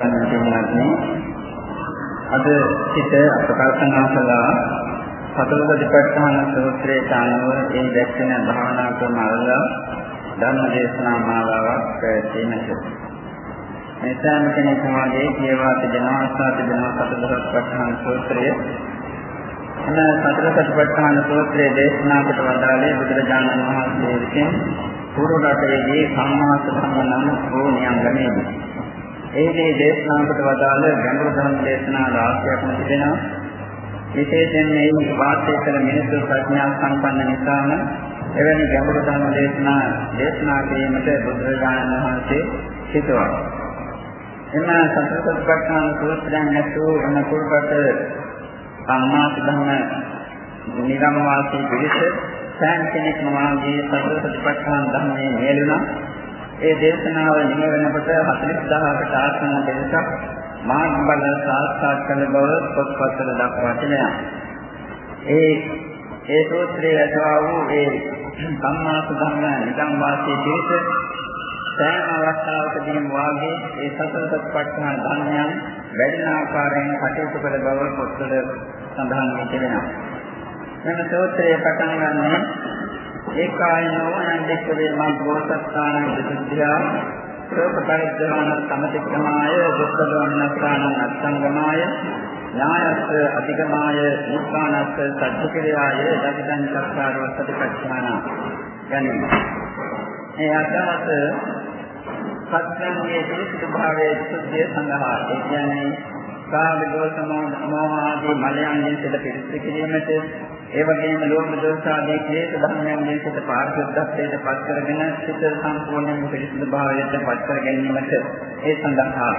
පින්වත්නි අද සිට අප කල්පනා කළා. සතර සතිපට්ඨාන සූත්‍රයේ අනුව ඒ දැක්වෙන භාවනා ක්‍රම අරලා ධර්ම දේශනා මාලාවක් පැවැත්වීමට මේ සෑම කෙනෙක් වාගේ කියවා තිබෙනවා ආසා තිබෙනවා සතර සතිපට්ඨාන සූත්‍රය. එන සතර සතිපට්ඨාන සූත්‍රයේ දේශනා කොට වදාළේ බුදුරජාණන් වහන්සේ විසින් පූර්ව රටේදී සම්මාස ධර්ම නම් වූ නියංගමේදී ඒකේ දේශනාවකට වදාළ ගැඹුරු ධර්ම දේශනා රාශියක්ම තිබෙනවා. විශේෂයෙන් මේ වාසය කළ මිනිස්සු ප්‍රඥා සම්පන්න නිසාම එවැනි ගැඹුරු ධර්ම දේශනා දේශනා කිරීමට බුදුරජාණන් වහන්සේ සිටුවා. එම සතරසත්පට්ඨාන සූත්‍රයන් ඇතුළු එම කුල්පත සම්මාස ධර්ම නිගම වාසී පිළිස සෑම කෙනෙක්ම වාගේ සතරසත්පට්ඨාන ධර්මයේ මෙලුණා ඒ දේශනාව නිම වෙනකොට 40000කට ආසන්න දෙයක් මාර්ග බල සාක්ෂාත් කරන බව පොත්පත්වල දක්වා තිබෙනවා. ඒ ඒ සූත්‍රයේ ඇතුළු වූ ඒ සම්මා සුධම්ම නිකම් වාසී දේශ සෑම අවස්ථාවකදීම වාගේ ඒ සතර සත්පට්ඨාන ධර්මයන් වැඩින ආකාරයෙන් කටයුතු කළ බව පොත්වල සඳහන් වී තිබෙනවා. මෙම සූත්‍රයේ පටන් ගන්නේ ඒකායනෝ අනන්දිකවේ මග්ගෝසත්තාන විසුද්ධියා සෝප පරිද්දවන සමතික්‍රමාය දුක්ඛදවන්නස්ථාන අත්සංගමාය ඥායස්ස අධිගමාය නිස්සානස්ස සත්‍චිකිරියාය දකිතං චක්කාරෝ සතිපට්ඨාන යන්නේ ඒ අදහස සත්‍යයේ පිළිසිදු භාවයේ සුද්ධිය සඳහා ඒ කියන්නේ කාම දෝෂ මොහ ආදී මලයන්ගෙන් සිට පිළිසිදු කිරීමට ඒ වගේම ලෝභ දෝෂ ආදී ක්ලේශ ධර්මයන්ගෙන් සිත පාරිශුද්ධත්වයට පත් කරගෙන සිත සම්පූර්ණයෙන් පිරිසිදු භාවයට පත් කර ගැනීමට ඒ සඳහා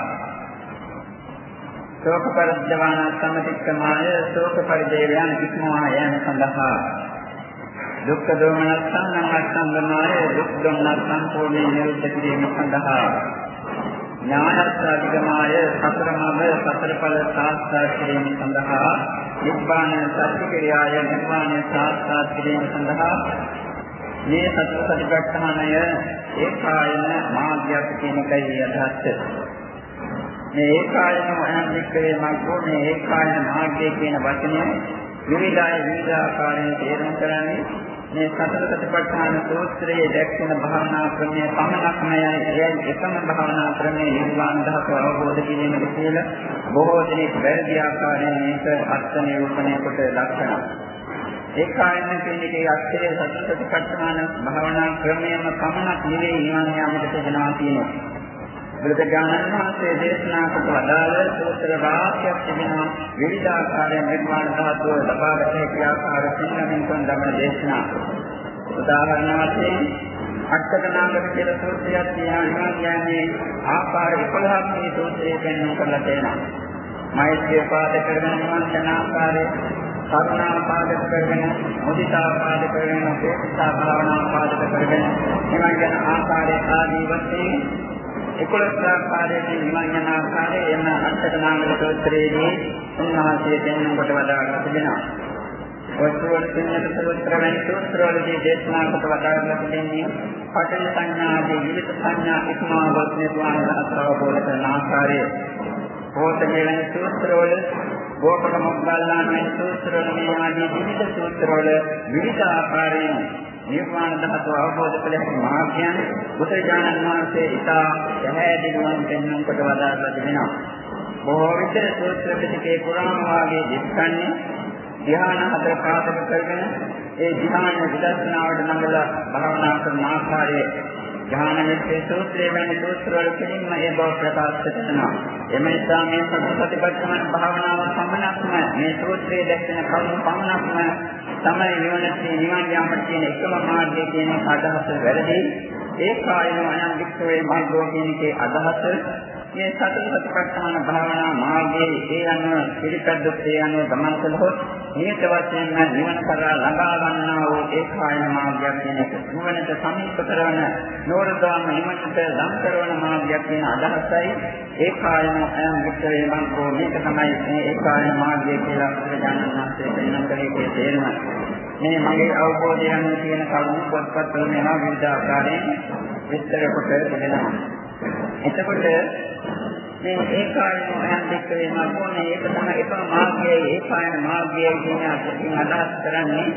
ශෝක පරිද්දවාන සම්මතික්‍රමාය ශෝක පරිදේවයන් ඉක්මවා යාම සඳහා දුක්ඛ දෝමනස්සං අස්සංගමාය දුක් දෝමනස් සම්පූර්ණයෙන් නිරුද්ධ කිරීම සඳහා ඥානස්සාධිගමාය සතරමව සතරඵල සාස්ත්‍රා කිරීම සඳහා නිබ්බාන සත්‍ය ක්‍රියාය නිර්වාණය සාක්ෂාත් කිරීම සඳහා මේ සත්‍ය සතිපට්ඨානය ඒකායන මාර්ගයක් කියන එකයි අදහස්. මේ ඒකායන අනන්තිකේ මග්ගෝ මේ ඒකායන මාර්ගය කියන වචනය විවිධාය විවිධාකාරයෙන් තේරුම් කරන්නේ මේ සතර සතිපට්ඨාන සූත්‍රයේ දැක්වෙන භාවනා ක්‍රමය පමණක්මයි එයයි එකම භාවනා ක්‍රමයේ නිර්වාණ ධාතුව අවබෝධ කිරීමට කියලා බොහෝ දෙනෙක් වැරදි ආකාරයෙන් මේක අර්ථ නිරූපණය කොට දක්වනවා. ඒ කායන කෙනෙක්ගේ අර්ථය සතර සතිපට්ඨාන භාවනා ක්‍රමයම පමණක් නෙවෙයි නිවන් යාමට දෙනවා කියනවා. බුදුරජාණන් වහන්සේ දේශනා කොට වදාළ සූත්‍ර වාක්‍යයක් තිබෙනවා විවිධාකාරයෙන් නිර්මාණ ධාතුව ලබාගත හැකි ආකාර පින්නමින් තුන් ධම්ම දේශනා. උදාහරණ වශයෙන් අටකනාගත කියලා සූත්‍රයක් තියෙනවා කියන්නේ ආකාර 11ක් මේ සූත්‍රයේ පෙන්වන්න කරලා තියෙනවා. මෛත්‍රිය පාද කරගෙන නිවන් යන ආකාරය කරුණා පාදක කරගෙන මුදිතා පාදක කරගෙන උපේක්ෂා භාවනා පාදක කරගෙන නිවන් යන ආකාරය ආදී වශයෙන් 11 ආකාරයකින් නිවන් යන ආකාරය එන අටක නාමක සූත්‍රයේදී උන්වහන්සේ දෙන්නම් කොට වදාළා තිබෙනවා. ඔස්වල පින්නත සූත්‍ර වැනි සූත්‍රවලදී දේශනා කොට වදාළා තිබෙන්නේ පඨන සංඥාදී විවිධ සංඥා ඉක්මවා ගොස් නිර්වාණ ධාතුව අවබෝධ කරන ආකාරය. පොතේ වෙන සූත්‍රවල ගෝපක මොග්ගල්ලාන වැනි සූත්‍රවල මේ ආදී විවිධ සූත්‍රවල විවිධ ආකාරයෙන් නිර්වාණ ධාතුව අවබෝධ කළ හැකි මාර්ගයන් බුදුරජාණන් වහන්සේ ඉතා පැහැදිලිවම පෙන්වන කොට වදාළා තිබෙනවා. බොහෝ විට සූත්‍ර පිටකේ පුරාණ වාගේ දිස්සන්නේ ධ්‍යාන හතර පාදක කරගෙන ඒ ධ්‍යාන විදර්ශනාවට නඟලා භාවනා කරන ආකාරයේ ඥාන විශ්ේ සූත්‍රයේ වැනි සූත්‍රවල පිළිම ඒ බව ප්‍රකාශ කරනවා. එම නිසා මේ සතිපට්ඨාන භාවනාව පමණක්ම මේ සූත්‍රයේ දැක්වෙන කරුණු පමණක්ම තමයි නිවනට නිවන් යාමට තියෙන එකම මාර්ගය කියන අදහස වැරදි. ඒ කායන අයන් වික්‍රේ මාර්ගෝ කියන එකේ අදහස මේ සතර සතිපට්ඨාන භාවනා මාර්ගයේ ඒ අනුව පිළිපැද්දොත් ඒ අනුව ගමන් කළහොත් නියත වශයෙන්ම නිවන කරා ළඟා ගන්නා වූ ඒ කායන මාර්ගයක් කියන එක නිවනට සමීප කරන නෝරදාම නිවනට ලං කරන මාර්ගයක් කියන අදහසයි ඒ කායන අයම් විතරේ මංකෝ මේක තමයි මේ ඒ කායන මාර්ගය කියලා ප්‍රජානන වාසයේ වෙනම කරේ තේරුම. මේ මගේ අවබෝධය යන කියන කරුණු පොත්පත් වල යන විවිධ ආකාරයෙන් විස්තර කොට තිබෙනවා. එතකොට මේ ඒකායන අයන් දෙකේ මාර්ගෝනේ ඒක තමයි එකම මාර්ගයයි. ඒකායන මාර්ගයයි කියන අදහසින් අදහස් කරන්නේ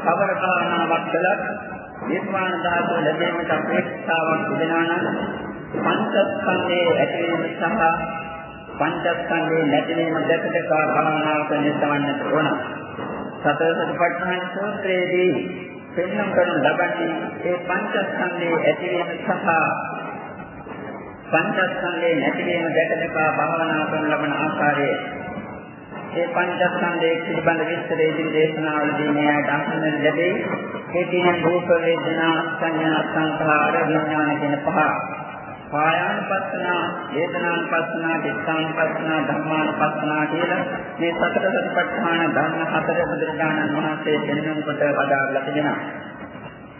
කවර කාරණාවක් කළත් නිර්වාණ ධාතුව ලැබීමට අපේක්ෂාවක් තිබෙනවා නම් පංචස්කන්ධයේ ඇතිවීම සහ පංචස්කන්ධයේ නැතිවීම දැක දැක භාවනාව කරන සමන්නට ඕන. සතර සතිපට්ඨාන සූත්‍රයේදී පෙන්වන කරන ලබන්නේ ඒ පංචස්කන්ධයේ ඇතිවීම සහ පංචස්කන්ධයේ නැතිවීම දැක දැක භාවනා කරන ලබන ආකාරය ඒ පංචස්කන්ධයේ පිළිබඳ විස්තර ඉදිරි දේශනාවලදී මේ ආයත අහන්න ලැබෙයි. ඒ කියන රූප වේදනා සංඥා සංඛාර විඥාන කියන පහ. කායානුපස්සනා, වේදනානුපස්සනා, චිත්තානුපස්සනා, ධම්මානුපස්සනා කියලා මේ සතර සතිපට්ඨාන ධර්ම හතර බුදුරජාණන් වහන්සේ දෙන්නුම් කොට වදාළා තිබෙනවා.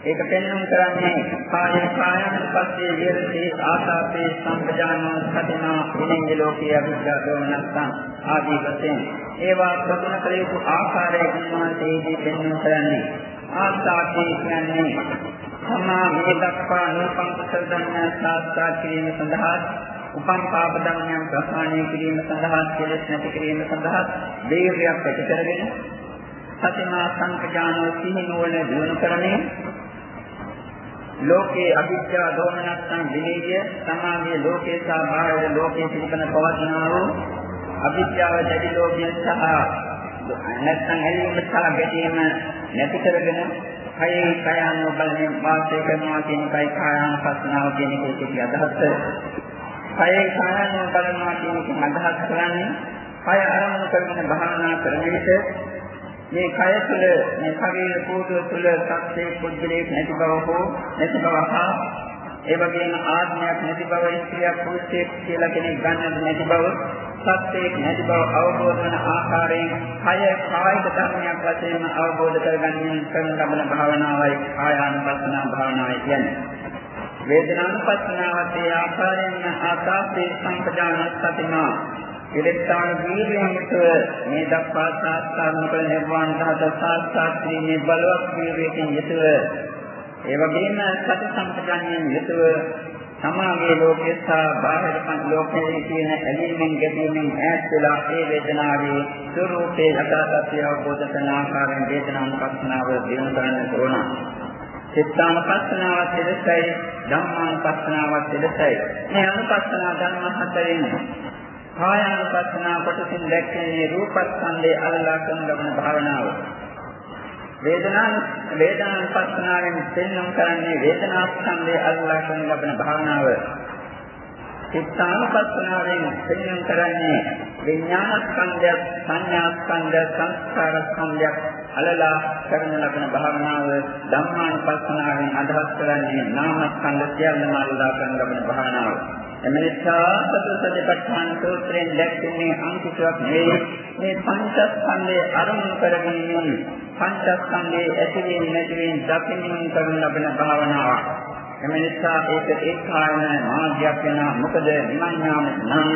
ඒක පෙන්වන්න කරන්නේ කාය කායන පස්සේ විරති ආසාපේ සම්පජානෝ සතිනා විනිංග ලෝකයේ අභිජ්ජා දෝමනස්සං ආදී වශයෙන් ඒවා ප්‍රගුණ කළ යුතු ආකාරයෙන් මහන්සේදී පෙන්වන්න කරන්නේ ආසාපේ කියන්නේ සමා මේ දක්වා නූපන් කුසල ධර්ම සාස්ත්‍රා කිරීම සඳහා උපන් පාප ධර්මයන් ප්‍රහාණය කිරීම සඳහා කෙලෙස් නැති කිරීම සඳහා වේරයක් ඇති කරගෙන සතිමා සංකජානෝ සිහිනුවන දිනු කරන්නේ ලෝකේ අවිද්‍යා දෝමනස්සං විනීය සමාගයේ ලෝකේ සහ බාහිර ලෝකේ පිළිපන පවතිනා වූ අවිද්‍යාව දැඩි ලෝභය සහ නැත්නම් ඇලීම සහ ගැටීම නැති කරගෙන කයේ කයano බලමින් වාසය කරනවා කියන එකයි කායानुපස්සනාව කියන එකේ අදහස. කයේ කයano බලනවා කියන එකෙන් අදහස් කරන්නේ කය ආරම්භ කරගෙන භාවනා කරන විට මේ කය තුළ මේ ශරීර කෝටුව තුළ සත්‍යයේ පුද්ගලයෙක් නැති බව හෝ නැති බව හා ඒ වගේම ආත්මයක් නැති බව ඉස්ත්‍රියක් පුරුෂයෙක් කියලා කෙනෙක් ගන්නත් නැති බව සත්‍යයක් නැති බව අවබෝධ වන ආකාරයෙන් කය කායික ධර්මයක් වශයෙන් අවබෝධ කරගන්න කරන ලබන භාවනාවයි කායානුපස්සනා භාවනාවයි කියන්නේ. වේදනානුපස්සනාවත් ඒ ආකාරයෙන් ආකාශයේ සංකජාන සතිමා. ඉලෙක්ට්‍රෝන වීර්යයට මේ දක්වා සාස්ත්‍රාත්මක කළ නිර්වාණ ධාත සාස්ත්‍රාත් කිරීමේ බලවත් වීර්යයෙන් යුතුව. ඒ වගේම සති සම්පජාන්‍යයෙන් යුතුව සමාගයේ ලෝකයේ සහ බාහිර ලෝකයේ තියෙන ඇලීමෙන් ගැටීමෙන් ඈත් වෙලා ඒ වේදනාවේ ස්වરૂපේ යථාර්ථය අවබෝධ කරන ආකාරයෙන් වේදනානුපස්සනාව දිනු කරන්න ඕන. චිත්තානුපස්සනාවත් එලෙසයි ධම්මානුපස්සනාවත් එලෙසයි. මේ අනුපස්සනා ධර්ම හතරෙන් කායානුපස්සනා කොටසින් දැක්කේ රූපස්කන්ධයේ අල්ලා කරන ලබන භාවනාව. වේදනාන වේදනානුපස්සනාවෙන් පෙන්වන්න කරන්නේ වේදනාස්කන්ධයේ අල්ලා කරන ලබන භාවනාව. චිත්තානුපස්සනාවෙන් පෙන්වන්න කරන්නේ විඥානස්කන්ධය, සංඥාස්කන්ධය, සංස්කාරස්කන්ධය අලලා කරන ලබන භාවනාව ධම්මානුපස්සනාවෙන් අදහස් කරන්නේ නාමස්කන්ධ සියල්ලම අල්ලා කරන ලබන භාවනාව. එමෙනිසා සතරසතිපට්ඨාන සූත්‍රයෙන් දැක්වෙන්නේ අංකිතයක් නෙවෙයි මේ පංචස්කන්ධයේ අරමුණු කරගෙන පංචස්කන්ධයේ ඇතිවීම නැතිවීම දකින්න කරන ලබන භාවනාවක්. එමෙනිසා ඒක ඒකායන මාර්ගයක් වෙන මොකද නිවන් යාම නම්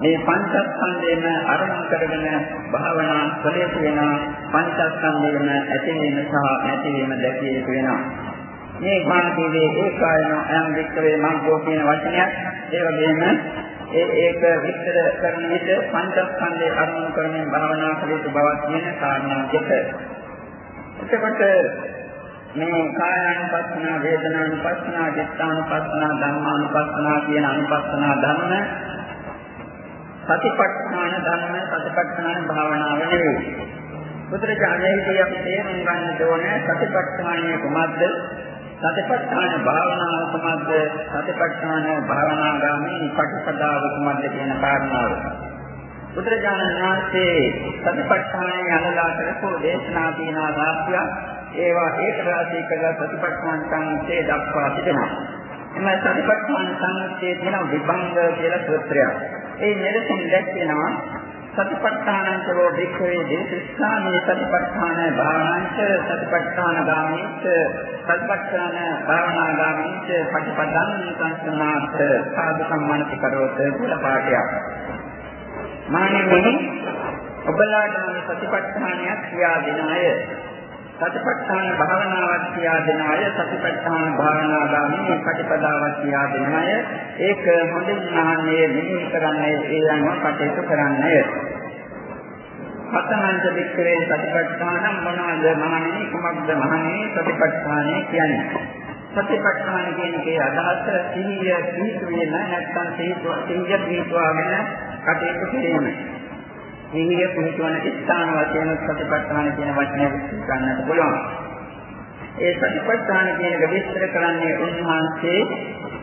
මේ පංචස්කන්ධයම අරමුණු කරගෙන භාවනා කළේ වෙන පංචස්කන්ධයම ඇතිවීම සහ නැතිවීම දැකිය යුතු වෙනවා. මේ මාර්ගයේ ඒකායන අයම් වික්‍රේ මංගෝ කියන වචනයක් ඒ වගේම ඒ ඒක විස්තර කරන විට පංචස්කන්ධයේ අරමුණු කරමින් භාවනා කළ යුතු බවක් කියන කාරණා දෙක. එතකොට මේ කායानुපස්සනා, වේදනානුපස්සනා, චිත්තානුපස්සනා, ධම්මානුපස්සනා කියන අනුපස්සනා ධර්ම සතිපට්ඨාන ධර්ම සතිපට්ඨාන භාවනාව නෙවෙයි. බුදුරජාණන්ගේ අපි තේරුම් ගන්න ඕනේ සතිපට්ඨානය කොහොමද? සතිපට්ඨාන භාවනාව කොහොමද? සතිපට්ඨාන භාවනාගාමී පටිපදාව කොහොමද කියන කාරණාව. බුදුරජාණන් වහන්සේ සතිපට්ඨානයේ අනුලා කරපු දේශනා තියෙනවා රාශිය. ඒවා ඒක රාශී කරලා සතිපට්ඨාන සංසේ දක්වා තිබෙනවා. එම සතිපට්ඨාන සංසේ තියෙන විභංග කියලා සූත්‍රයක්. ඒ මෙලෙසින් දැක්වෙනවා සතිපට්ඨානංචෝ වික්ඛවේ දේශස්ථානයේ සතිපට්ඨාන භාවනාංච සතිපට්ඨාන ගාමීච්ච සතිපට්ඨාන භාවනා ගාමීච්ච පටිපදං සංසනාත් සාධු සම්මානිත කරවත කියලා පාඩයක්. මානෙමි ඔබලාට මේ සතිපට්ඨානයක් කියා දෙන අය සතිපට්ඨාන භාවනාවක් කියා දෙන අය සතිපට්ඨාන භාවනාගාමී ප්‍රතිපදාවක් කියා දෙන අය ඒක හොඳින් ඥානයේ මෙහි කරන්නේ ඒ අනුව කටයුතු කරන්නේ හතමන්ත වික්‍රේ සතිපට්ඨාන මොනවාද මහණෙනි කුමක්ද මහණෙනි සතිපට්ඨානය කියන්නේ සතිපට්ඨාන කියන එකේ අදහස සිහිය පිහිටුවේ නැත්නම් සිහිය පිහිටුවාගෙන කටයුතු කිරීම. සිහිය පිහිටවන ස්ථාන වශයෙන් සතිපට්ඨාන කියන වචනය ගන්නට පුළුවන්. ඒ සතිපට්ඨාන කියන එක විස්තර කරන්නේ උන්වහන්සේ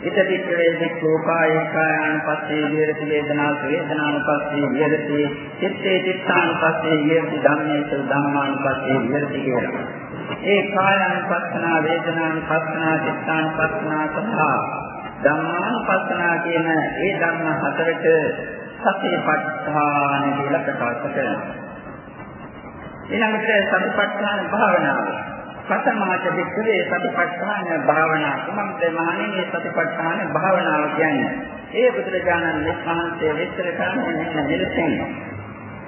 ඉතිවික්‍රේ දික්ඛෝපායකායන් පස්සේ විහෙරති වේදනාස වේදනානුපස්සේ විහෙරති චිත්තේ චිත්තානුපස්සේ විහෙරති ධම්මේසු ධම්මානුපස්සේ විහෙරති කියලා. ඒ කායानुපස්සනා වේදනානුපස්සනා චිත්තානුපස්සනා සහ ධම්මානුපස්සනා කියන ඒ ධර්ම හතරට සතිපට්ඨාන කියලා ප්‍රකාශ කරනවා. ඊළඟට සතිපට්ඨාන භාවනාව. ප්‍රථමාච වික්‍රේ සතිපට්ඨාන භාවනාව. කුමක්ද මහණෙනි සතිපට්ඨාන භාවනාව කියන්නේ? ඒ බුදුරජාණන් වහන්සේ විස්තර කරන්නේ මෙන්න මෙලෙසින්.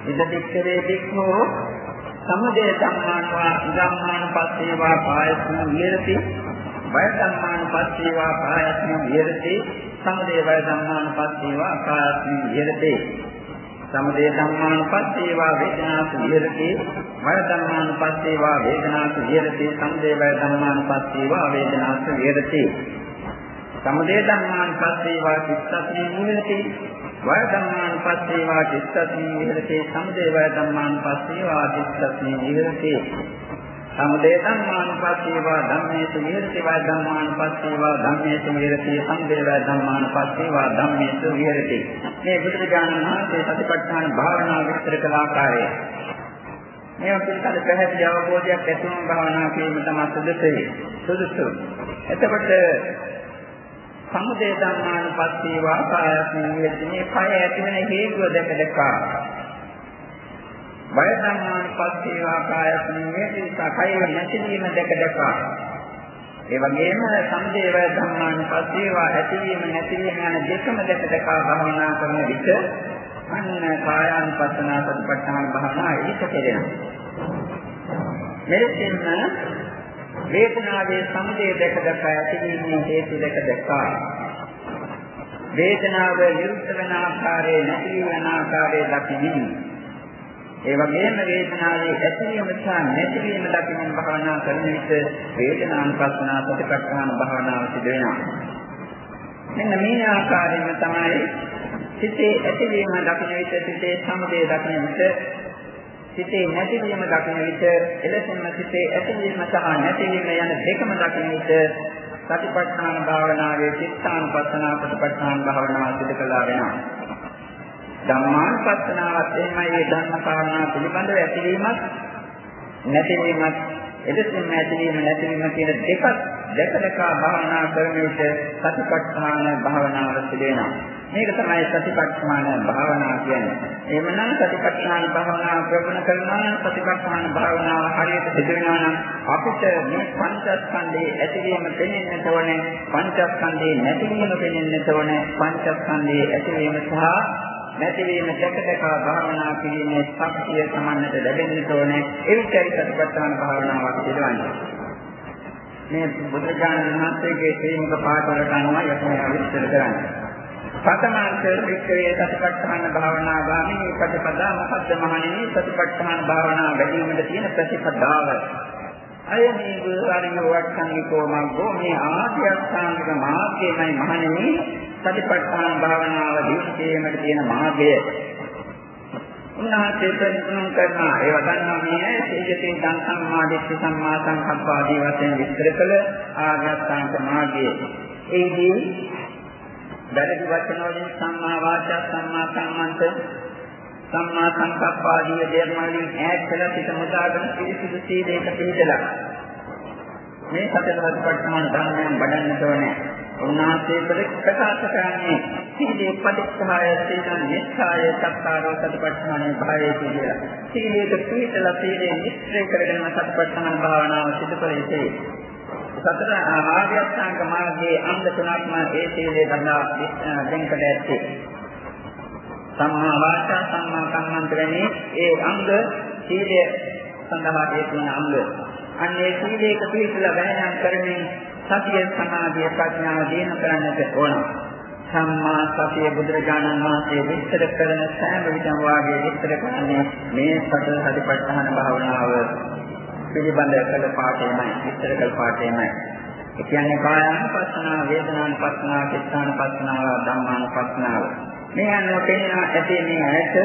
ඉද වික්‍රේ වික්ඛෝ සමුදය ධම්මානවා ධම්මාන පස්සේවා කායස්ම විහෙරති වය ධම්මාන පස්සේවා කායස්ම විහෙරති. සමුදය වය ධම්මාන පස්සේවා කායස්ම විහෙරති. සමුදය ධම්මාන පස්සේවා වේදනාසු විහෙරති. වය ධම්මාන පස්සේවා වේදනාසු විහෙරති. සමුදය වය ධම්මාන පස්සේවා වේදනාසු විහෙරති. සමුදය ධම්මාන පස්සේවා චිත්තස්මි විහෙරති. වය ධම්මානුපස්සීවා චිත්තස්මින් විහෙරති. සමුදය වය ධම්මානුපස්සීවා චිත්තස්මින් විහෙරති. සමුදය ධම්මානුපස්සීවා ධම්මේසු විහෙරති වය ධම්මානුපස්සීවා ධම්මේසු විහෙරති සමුදය වය ධම්මානුපස්සීවා ධම්මේසු විහෙරති. මේ බුදුරජාණන් වහන්සේ සතිපට්ඨාන භාවනාව විස්තර කළ ආකාරය. මේවා පිළිබඳ පැහැදිලි අවබෝධයක් ඇතිවම භාවනා කිරීම තමයි සුදුසුයි. සුදුසු. එතකොට සමුදය ධර්මානුපස්සී වාසායස්මින් විදිනේ කය ඇතිවෙන හේතුව දැක දැකා. බය ධර්මානුපස්සී වාසායස්මින් විදිනේ කය නැතිවීම දැක දැකා ඒ වගේම සමුදය වය ධර්මානුපස්සී වා ඇතිවීම නැතිවීම යන දෙකම දැක දැකා භාවනා කරන විට අන්න කායානුපස්සනා සතිපට්ඨාන භාවනා ඒක කෙරෙනවා. මෙලෙසින්ම වේදනාවේ සමුදය දැක දැක ඇතිවීමේ හේතු දැක දැක වේදනාව නිරුද්ධ වෙන ආකාරයේ නැති වෙන ආකාරයේ දකිමින් ඒ වගේම වේදනාවේ ඇතිවීම සහ නැතිවීම දකිමින් භාවනා කරන විට වේදනානුපස්සනා සතිපට්ඨාන භාවනාව සිදු වෙනවා මෙන්න මේ ආකාරයෙන්ම තමයි සිතේ ඇතිවීම දකින විට සිතේ සමුදය දකින විට සිතේ නැතිවීම දකින විට එලෙසින්ම සිතේ ඇතිවීම සහ නැතිවීම යන දෙකම දකින විට සතිපට්ඨාන භාවනාවේ චිත්තානුපස්සනා ප්‍රතිපට්ඨාන භාවනාව සිදු කළා වෙනවා. ධම්මානුපස්සනාවත් එහෙමයි මේ ධර්ම කාරණා පිළිබඳව ඇතිවීමත් නැතිවීමත් එලෙසින්ම ඇතිවීම නැතිවීම කියන දෙකක් දැක දැක භාවනා කරන විට සතිපට්ඨාන භාවනාව සිදු වෙනවා. මේක තමයි සතිපට්ඨාන භාවනා කියන්නේ. එහෙමනම් සතිපට්ඨාන භාවනාව ප්‍රගුණ කරනවා නම් සතිපට්ඨාන භාවනාව හරියට සිදු වෙනවා නම් අපිට මේ පංචස්කන්ධයේ ඇතිවීම පෙනෙන්නට ඕනේ, පංචස්කන්ධයේ නැතිවීම පෙනෙන්නට ඕනේ, පංචස්කන්ධයේ ඇතිවීම සහ නැතිවීම දැක දැක භාවනා කිරීමේ ශක්තිය සමන්නට ලැබෙන්න ඕනේ. ඒකයි සතිපට්ඨාන භාවනාවක් පිළිවන්නේ. මේ බුදුරජාණන් වහන්සේගේ ශ්‍රීමුක පාඨවලට අනුව යකම විස්තර කරන්නේ. පතමාන්ත වික්‍රේ සතිපට්ඨාන භාවනා ගාමී ප්‍රතිපදා මොකද්ද මහණෙනි සතිපට්ඨාන භාවනා වැඩිවීමට තියෙන ප්‍රතිපදාව. අයමේ වූ වට්ටන්නිකෝ මග්ගෝ මේ ආර්යසංග මාර්ගයමයි මහණෙනි සතිපට්ඨාන භාවනාව දියුණුවීමට තියෙන මාර්ගය. උන්වහන්සේ ප්‍රතිපලම් කරනවා ඒව ගන්නවා මේ සීජතේ දන් සම්මාදිට්ඨි සම්මා සංකප්ප ආදී වශයෙන් විස්තර කළ ආර්යසංග මාර්ගය. ඒදී වැරදි වචන වලින් සම්මා වාචා සම්මා කම්මන්ත සම්මා සංකප්ප ආදී දේවල් වලින් ඈත් කළ පිට මුදාගෙන පිළිසිදු සීලයක පිළිදලා මේ සතර සතිපට්ඨාන ධර්මයන් වඩන්නට ඕනේ. උන්වහන්සේ ප්‍රකාශ කරන්නේ සීලේ පටිච්චාය සීලං නිස්සාය සත්තාරෝ සතිපට්ඨානේ භාවයේ කියලා. සීලේක පිළිතලා සීලේ නිස්සය කරගෙන සතිපට්ඨාන භාවනාව සිදු කළ යුතුයි. සතර ආර්ය අෂ්ටාංග මාර්ගයේ අංග තුනක්ම ඒ සීලේ බඳා දෙන්කට ඇත්තේ. සම්මා වාචා සම්මා කම්මන්ත වැනි ඒ අංග සීලය සඳහා ඒ තුන අංග. අන්නේ සීලේක පිළිපදලා වැළඳන් කරමින් සතිය සමාධිය ප්‍රඥාව දිනු කරන්නට ඕන. සම්මා සතිය බුදුරජාණන් වහන්සේ විස්තර කරන සෑම විටම වාගේ විස්තර කරන්නේ මේ සතර සතිපට්ඨාන භාවනාව පිළිබඳ කළ පාඩේමයි විස්තර කළ පාඩේමයි. ඒ කියන්නේ කායानुපස්සනාව, වේදනානුපස්සනාව, චිත්තානුපස්සනාව, ධම්මානුපස්සනාව. මේ අනුව පෙන්වන ඇතේ මේ ඇයට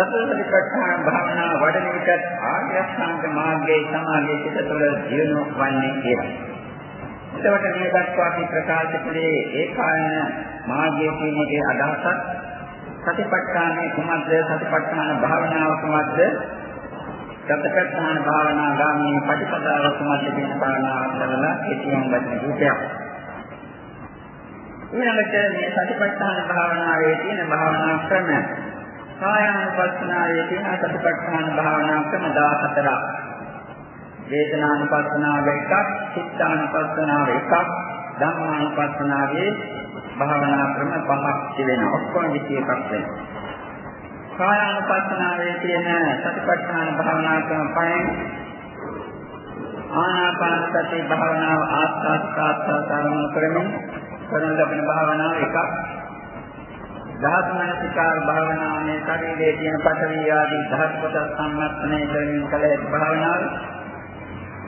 සතරපටිපට්ඨාන භාවනා වඩන විට ආර්ය අෂ්ටාංග මාර්ගයේ සමාධියේ සිට තුළ දියුණු වන්නේ කියලා. එතකොට මේ දක්වා අපි ප්‍රකාශ කළේ ඒකායන මාර්ගයේ කියන්නේ අදහසක් සතිපට්ඨානයේ කුමද්ද සතිපට්ඨාන භාවනාව කුමද්ද සතිපට්ඨාන භාවනා ගාමී ප්‍රතිපදාව කුමද්ද කියන කාරණාව කරලා කෙටියෙන් වචන රූපයක්. ඊළඟට මේ සතිපට්ඨාන භාවනාවේ තියෙන භාවනා ක්‍රම කායානුපස්සනාවේ තියෙන සතිපට්ඨාන භාවනා ක්‍රම 14ක්. වේදනානුපස්සනාව එකක්, චිත්තානුපස්සනාව එකක්, ධම්මානුපස්සනාවේ භාවනා ක්‍රම පහක් තිබෙනවා. ඔක්කොම 21ක් වෙනවා. කායානුපස්සනාවේ තියෙන සතිපට්ඨාන භාවනා ක්‍රම පහෙන් ආනාපාන සති භාවනාව ආස්වාද ප්‍රාස්වාද ආරම්භ කරමින් කරන ලබන භාවනාව එකක් ධාතු මනසිකාර භාවනාවේ ශරීරයේ තියෙන පඨවි ආදී ධාතු කොටස් සම්මස්තනය කරමින් කළ හැකි භාවනාව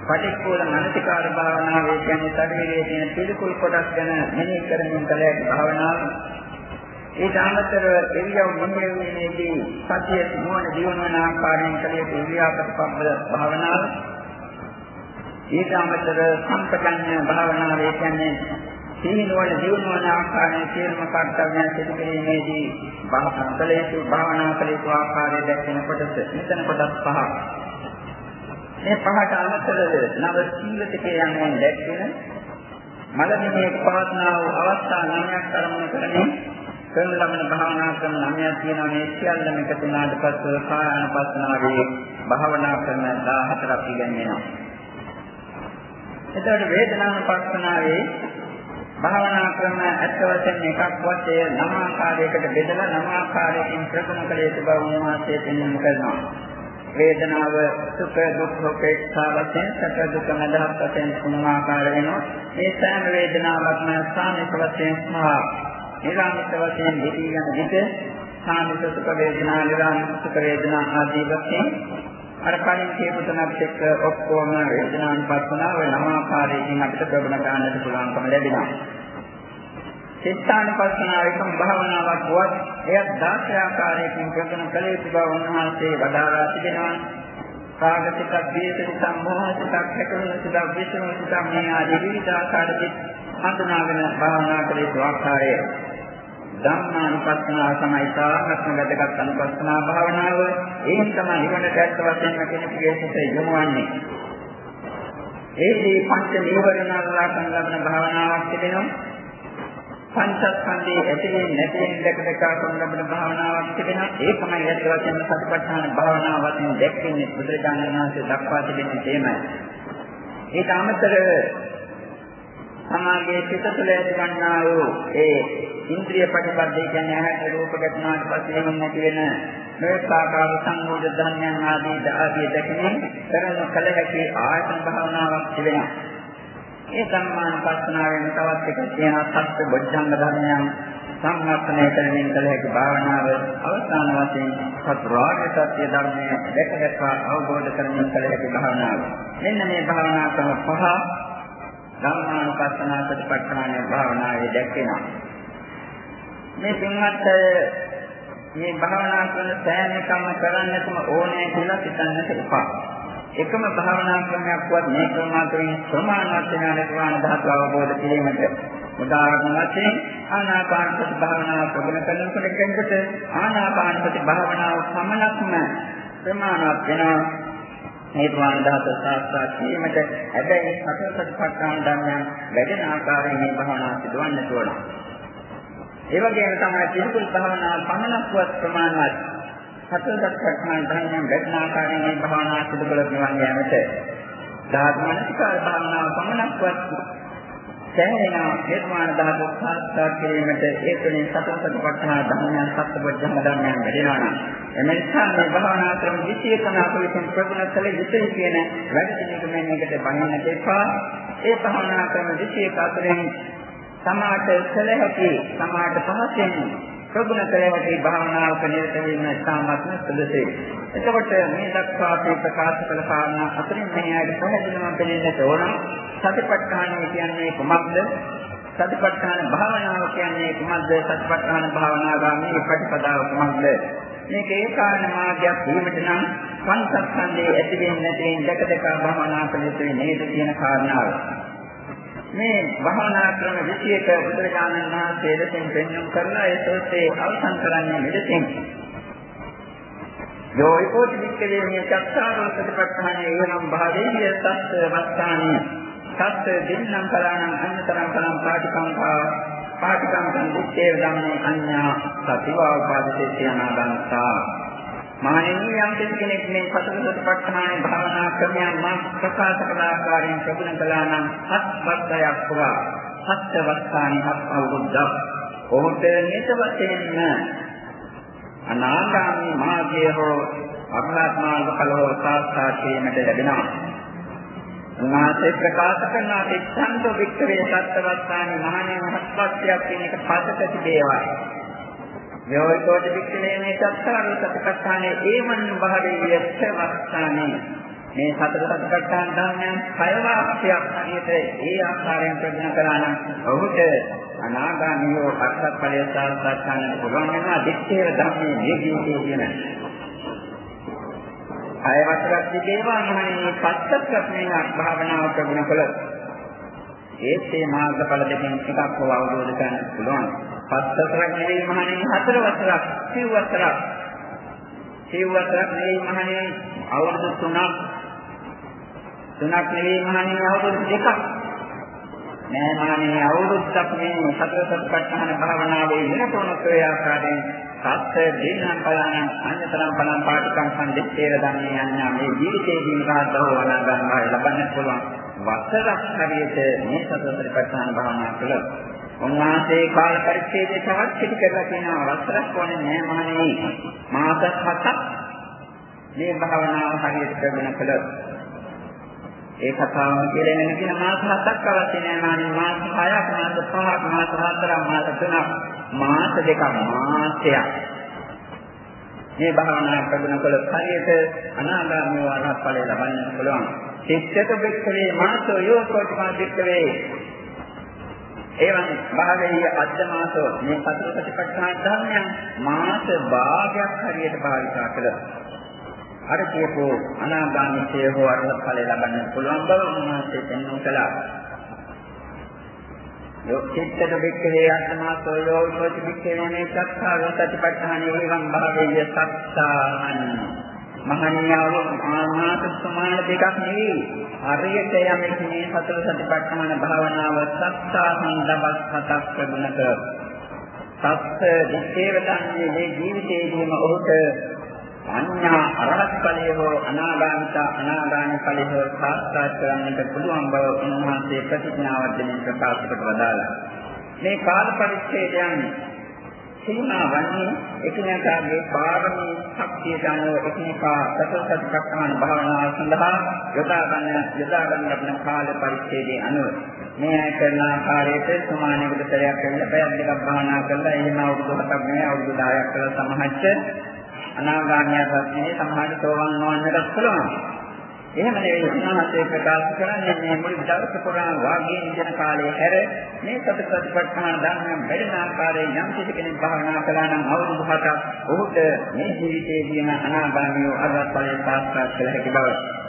පටික්කුල මනසිකාර භාවනාවේ කියන්නේ ශරීරයේ තියෙන පිළිකුල් කොටස් ගැන මෙනෙහි කරමින් කළ හැකි භාවනාව. ඊට අමතරව එළියව මොහොතේදී සතිය නුවණ දියුණුවන ආකාරයෙන් කළ යුතු ඉරියාපත භාවනාව. ඊට අමතරව සම්පජඤ්ඤ භාවනාව ඒ කියන්නේ සීනුවන දිනුවන ආකාරයෙන් සියලුම කර්තව්‍යයන් සිදු කිරීමේදී බාහකලේසු භාවනා කලේසු ආකාරය දැක්වෙන කොටස මෙතන කොටස් පහක් මේ පහට අමතරව නව සීලතිකේ යන්නේ දැක්වෙන මලමිනේ පවත්නා වූ අවස්ථා නමයක් කරමුණු කරමින් කරන ලබන භාවනා ක්‍රම නමයක් තියෙනවා. මේ සියල්ලම එකතු වුණාට පස්ව කායानुපස්සනාවේ භාවනා ක්‍රම 14ක් ඉගෙනනවා එතකොට වේදනානුපස්සනාවේ භාවනා ක්‍රම ඇත්ත වශයෙන්ම එකක් වශයෙන් නම ආකාරයකට බෙදලා නම ආකාරයකින් ප්‍රගුණ කළ යුතු බව උන්වහන්සේ පෙන්වන්න කරනවා. වේදනාව සුඛ දුක්ඛ උපේක්ෂා වශයෙන් සැප දුක මඳහත් වශයෙන් තුන් ආකාර වෙනවා. මේ සෑම වේදනාවක්ම සාමික වශයෙන් සහ නිරාමිත වශයෙන් දෙකී යන විට සාමික සුඛ වේදනා නිරාමිත සුඛ වේදනා ආදී වශයෙන් අර කලින් කියපු තුනත් එක්ක ඔක්කොම වේදනානුපස්සනාව නම ආකාරයකින් අපිට ප්‍රගුණ ගන්නට පුළුවන්කම ලැබෙනවා. චිත්තානුපස්සනාව එකම භාවනාවක් වුවත් එයත් 16 ආකාරයකින් ප්‍රගුණ කළ යුතු බව උන්වහන්සේ වදාරා තිබෙනවා. කාගතික දීසිත සම්මෝහිතක් හැකලන සුදා විශ්වම සුදා මේ ආදී විවිධ ආකාරයෙන් හඳුනාගෙන භාවනා කළ යුතු ආකාරය ධම්මානුපස්සනාව තමයි තාමත්ම වැදගත් අනුපස්සනා භාවනාව. ඒන් තමයි නිවනට ඇත්ත වශයෙන්ම කෙනෙකුගේ සිත යොමුවන්නේ. ඒදී පංච නීවරණාලා කරන ලබන භාවනාවක් තිබෙනවා. පංචස්කන්ධයේ ඇතිවෙන්නේ නැතිවෙන්නේ දැක දැක කරන ලබන භාවනාවක් තිබෙනවා. ඒකමයි ඇත්ත වශයෙන්ම සතිපට්ඨාන භාවනාව වශයෙන් දැක්වෙන්නේ බුදුරජාණන් වහන්සේ දක්වා තිබෙන්නේ තේමයි. ඊට අමතරව සමාගයේ සිත තුළ ඇතිවන්නා වූ ඒ ඉන්ද්‍රිය ප්‍රතිපදේ කියන්නේ ඇහැට රූප ගැටුණාට පස්සේ වෙන නැති වෙන මේක ආකාර සංයෝජ ධර්මයන් ආදී ආදී දැකීම කරන කල හැකි ආයතන භාවනාවක් තිබෙනවා. ඒ සම්මාන පස්සනාවෙන් තවත් එකක් තියෙනවා සත්‍ය බොද්ධංග ධර්මයන් සම්මස්තනය කරමින් කල හැකි භාවනාව අවසාන වශයෙන් සතරාර්ය සත්‍ය ධර්මය දැක දැක අවබෝධ කරමින් කල හැකි භාවනාව. මෙන්න මේ භාවනා ක්‍රම පහ ධම්මානුපස්සනා ප්‍රතිපත්තනාන භාවනාවේ දැක්වෙනවා. මේ පින්වත් මේ භාවනා කරන සෑම එකම කරන්නටම ඕනේ කියලා හිතන්නට එපා. එකම භාවනා ක්‍රමයක්වත් මේ ක්‍රමාතුරින් ප්‍රමාණවත් වෙන නිර්වාණ ධාතුව අවබෝධ කිරීමට උදාහරණ වශයෙන් ආනාපාන සති භාවනාව ප්‍රගුණ කරනකොට කෙනෙකුට ආනාපාන සති භාවනාව සමනක්ම ප්‍රමාණවත් වෙනවා නිර්වාණ ධාතුව සාක්ෂාත් කිරීමට හැබැයි සතර සතිපට්ඨාන ධර්මයන් වැඩෙන ආකාරයෙන් මේ භාවනාව සිදුවන්නට ඕන. ඒ වගේම තමයි පිළිකුල් භාවනාව පමණක්වත් ප්‍රමාණවත් සතර සතිපට්ඨාන ධර්මයන් වැඩෙන ආකාරයෙන් මේ භාවනාව සිදු කළ නිවන් යාමට ධාතු මනසිකාර භාවනාව පමණක්වත් සෑහෙන නිර්මාණ ධාතු සාක්ෂාත් කිරීමට ඒ තුළින් සතර සතිපට්ඨාන ධර්මයන් සත්‍යබොධ්‍යම ධර්මයන් වැඩෙනවා නම් එම නිසා මේ භාවනා ක්‍රම විශේෂණ අපවිසින් ප්‍රගුණ කළ යුතුයි කියන වැඩ පිළිවෙල මේකට බහින්නට එපා. ඒ භාවනා ක්‍රම විශේෂ අතරින් සමාත කළ හැකි සමාත පහසෙන් ප්‍රගුණ කළ හැකි භාවනාවක නිරත වීම සාමත්ම සුදුසුයි. එතකොට මේ දක්වා අපි ප්‍රකාශ කළ කාරණා අතරින් මේ ආයත පැහැදිලිවම පෙනෙන්නට ඕන සතිපට්ඨානය කියන්නේ කුමක්ද? සතිපට්ඨාන භාවනාව කියන්නේ කුමක්ද? සතිපට්ඨාන භාවනාවේ ප්‍රතිපදාව කුමක්ද? මේක ඒකාන මාර්ගයක් වීමට නම් පංචස්කන්ධයේ ඇති වෙන්නේ නැති වෙන දෙක දෙක භාවනා කළ යුතුයි නේද කියන කාරණාව. මේ භාවනා ක්‍රම විශේෂ බුදුරජාණන් වහන්සේ දෙසින් පෙන්වුම් කරලා ඒ සෝතේ අවසන් කරන්නේ මෙලෙසින්. යෝයිකෝටි වික්කලේ මේ චක්කාරෝ සතිපට්ඨානයේ එනම් භාවේය සත්‍ය වස්තානි සත්‍ය දින්නම් කරාණං අඤ්‍යතරං කලං පාටිකංකා පාටිකංකං දිත්තේ ධම්මේ අඤ්ඤා සතිවා උපාදිතේ අනාගන්තා මහණෙනි යම් කෙනෙක් මේ සතර සතිපට්ඨානයේ භාවනා ක්‍රමයන් මා ප්‍රකාශ කළ ආකාරයෙන් ප්‍රගුණ කළා නම් හත් වස්තයක් පුරා සත්‍ය වස්තානි හත් අවුරුද්දක් ඔහුට නිත වශයෙන්ම අනාගාමී මාර්ගය හෝ අරහත් මාර්ග ඵල හෝ සාක්ෂාත් කිරීමට ලැබෙනවා. උන්වහන්සේ ප්‍රකාශ කරන එක්සන්ත වික්‍රේ සත්‍යවස්ථානි මහණේ මහත්පත්යක් කියන එක පදක තිබේවා. යෝයිකෝද වික්‍රේ මේ සත්‍යාවේ සත්‍යපත්තානේ ඒමන් බහදේ යස්සවස්ථානේ මේ සතර සතිපට්ඨාන ධර්මයන් කය වාක්‍යයක් හරියට ඒ ආකාරයෙන් ප්‍රගුණ කරා නම් ඔහුට අනාගාමීව අක්ෂර ඵලය සාර්ථක කරන්න පුළුවන් වෙනවා දිත්තේව ධර්මයේ මේ ජීවිතයේ කියන. අය වසරක් දිගේවා මහණෙනි පස්සක් ප්‍රඥා භාවනාව ප්‍රගුණ කළොත් ඒත් මේ මාර්ගඵල දෙකෙන් එකක් හෝ අවබෝධ කරගන්න පුළුවන්. පස්සතරක් නෙවෙයි මහණෙනි හතර වසරක්, සිව් වසරක්. සිව් වසරක් නෙවෙයි මහණෙනි අවුරුදු 3ක් තුනක් නෙවෙයි මහණෙනි අවුරුදු දෙකක්. නෑ මහණෙනි අවුරුද්දක් මේ සතර සතිපට්ඨාන භාවනාවේ වෙනතොනක ඒ ආකාරයෙන් සත්‍ය දිනන් බලන අන්‍යතරම් බලන් පාටිකම් සම්දිත්තේර ධම්මේ යන්නා මේ ජීවිතේදී නිකාදව වනාගන්නවා ලබන්න පුළුවන් වසරක් හරියට මේ සතර සතිපට්ඨාන භාවනා කළොත් උන්වහන්සේ කාල පරිච්ඡේදය තවත් පිටි කරලා කියනවා වසරක් වනේ නෑ මහණෙනි. මාස හතක් මේ භාවනාව හරියට ප්‍රගුණ කළොත් ඒ කතාව කියලා වෙන කියන මාස හතක් අවශ්‍ය නැහැ මාස 6ක් මාස 5ක් මාස 4ක් මාස 3ක් මාස දෙකක් මාසයක් මේ භාවනා ප්‍රගුණ කළ හරියට අනාගාමී වරහත් ඵලය ලබන්න පුළුවන්. සිත්තක බික්කවේ මාසෝ යෝකෝටි බික්කවේ එවන් භාගයේ අද්දමාසෝ මේ පතර ප්‍රතිපත්තහන් ධර්මයන් මාස භාගයක් හරියට භාවිතා කළා අර කියපු අනාගාමීත්වය හෝ අරහත් ඵලය ලබන්න පුළුවන් බව උන්වහන්සේ පෙන්වු කළා. යොක්කිට්ඨ බික්ඛේ අත්මාසෝ යෝසෝති බික්ඛේ මේ සත්තාව සතිපට්ඨානේ එවං භාවේය සත්තාහන් මහණියව ආනාත සමාන දෙකක් නෙවෙයි හරියට යමෙක් මේ සතර සතිපට්ඨාන භාවනාව සත්තාහන් දවස් හතක් ප්‍රගුණ කර සත්‍ය දිත්තේවතන්නේ මේ ජීවිතයේදීම ඔහුට අඤ්ඤා අරහත් ඵලය හෝ අනාගාමිත අනාගාමී ඵලය හෝ සාක්ෂාත් කරන්නට පුළුවන් බව උන්වහන්සේ ප්‍රතිඥාවක් දෙමින් ප්‍රකාශ කොට වදාළා. මේ කාල පරිච්ඡේදයන් සීමා වන්නේ එකිනෙකාගේ පාරමී ශක්තියට අනුව එකිනෙකා සතරසත්පත්තාන භාවනාව සඳහා යොදා ගන්න යොදා ගන්න ලබන කාල පරිච්ඡේදයේ අනුව මේ අය කරන ආකාරයට සමානයකට පෙරයක් කරලා පැයක් දෙකක් භාවනා කරලා එහෙම අවුරුදු 7ක් නෙවෙයි අවුරුදු 10ක් කරලා සමහරට අනාගාමියවත් නෙවෙයි සමහරට සෝවන් නොවන්නට පුළුවන්. එහෙම නෙවෙයි උන්වහන්සේ ප්‍රකාශ කරන්නේ මේ මුළු දවස පුරා වාගේ ඉඳන කාලයේ හැර මේ සතරපටිපට්ඨාන ධර්මයන් වැඩිම ආකාරයෙන් යම් කිසි කෙනෙක් භාවනා කළා නම් අවුරුදු 7ක් ඔහුට මේ ජීවිතයේදීම අනාගාමීව අරහත් ඵලය සාක්ෂාත් කළ හැකි බව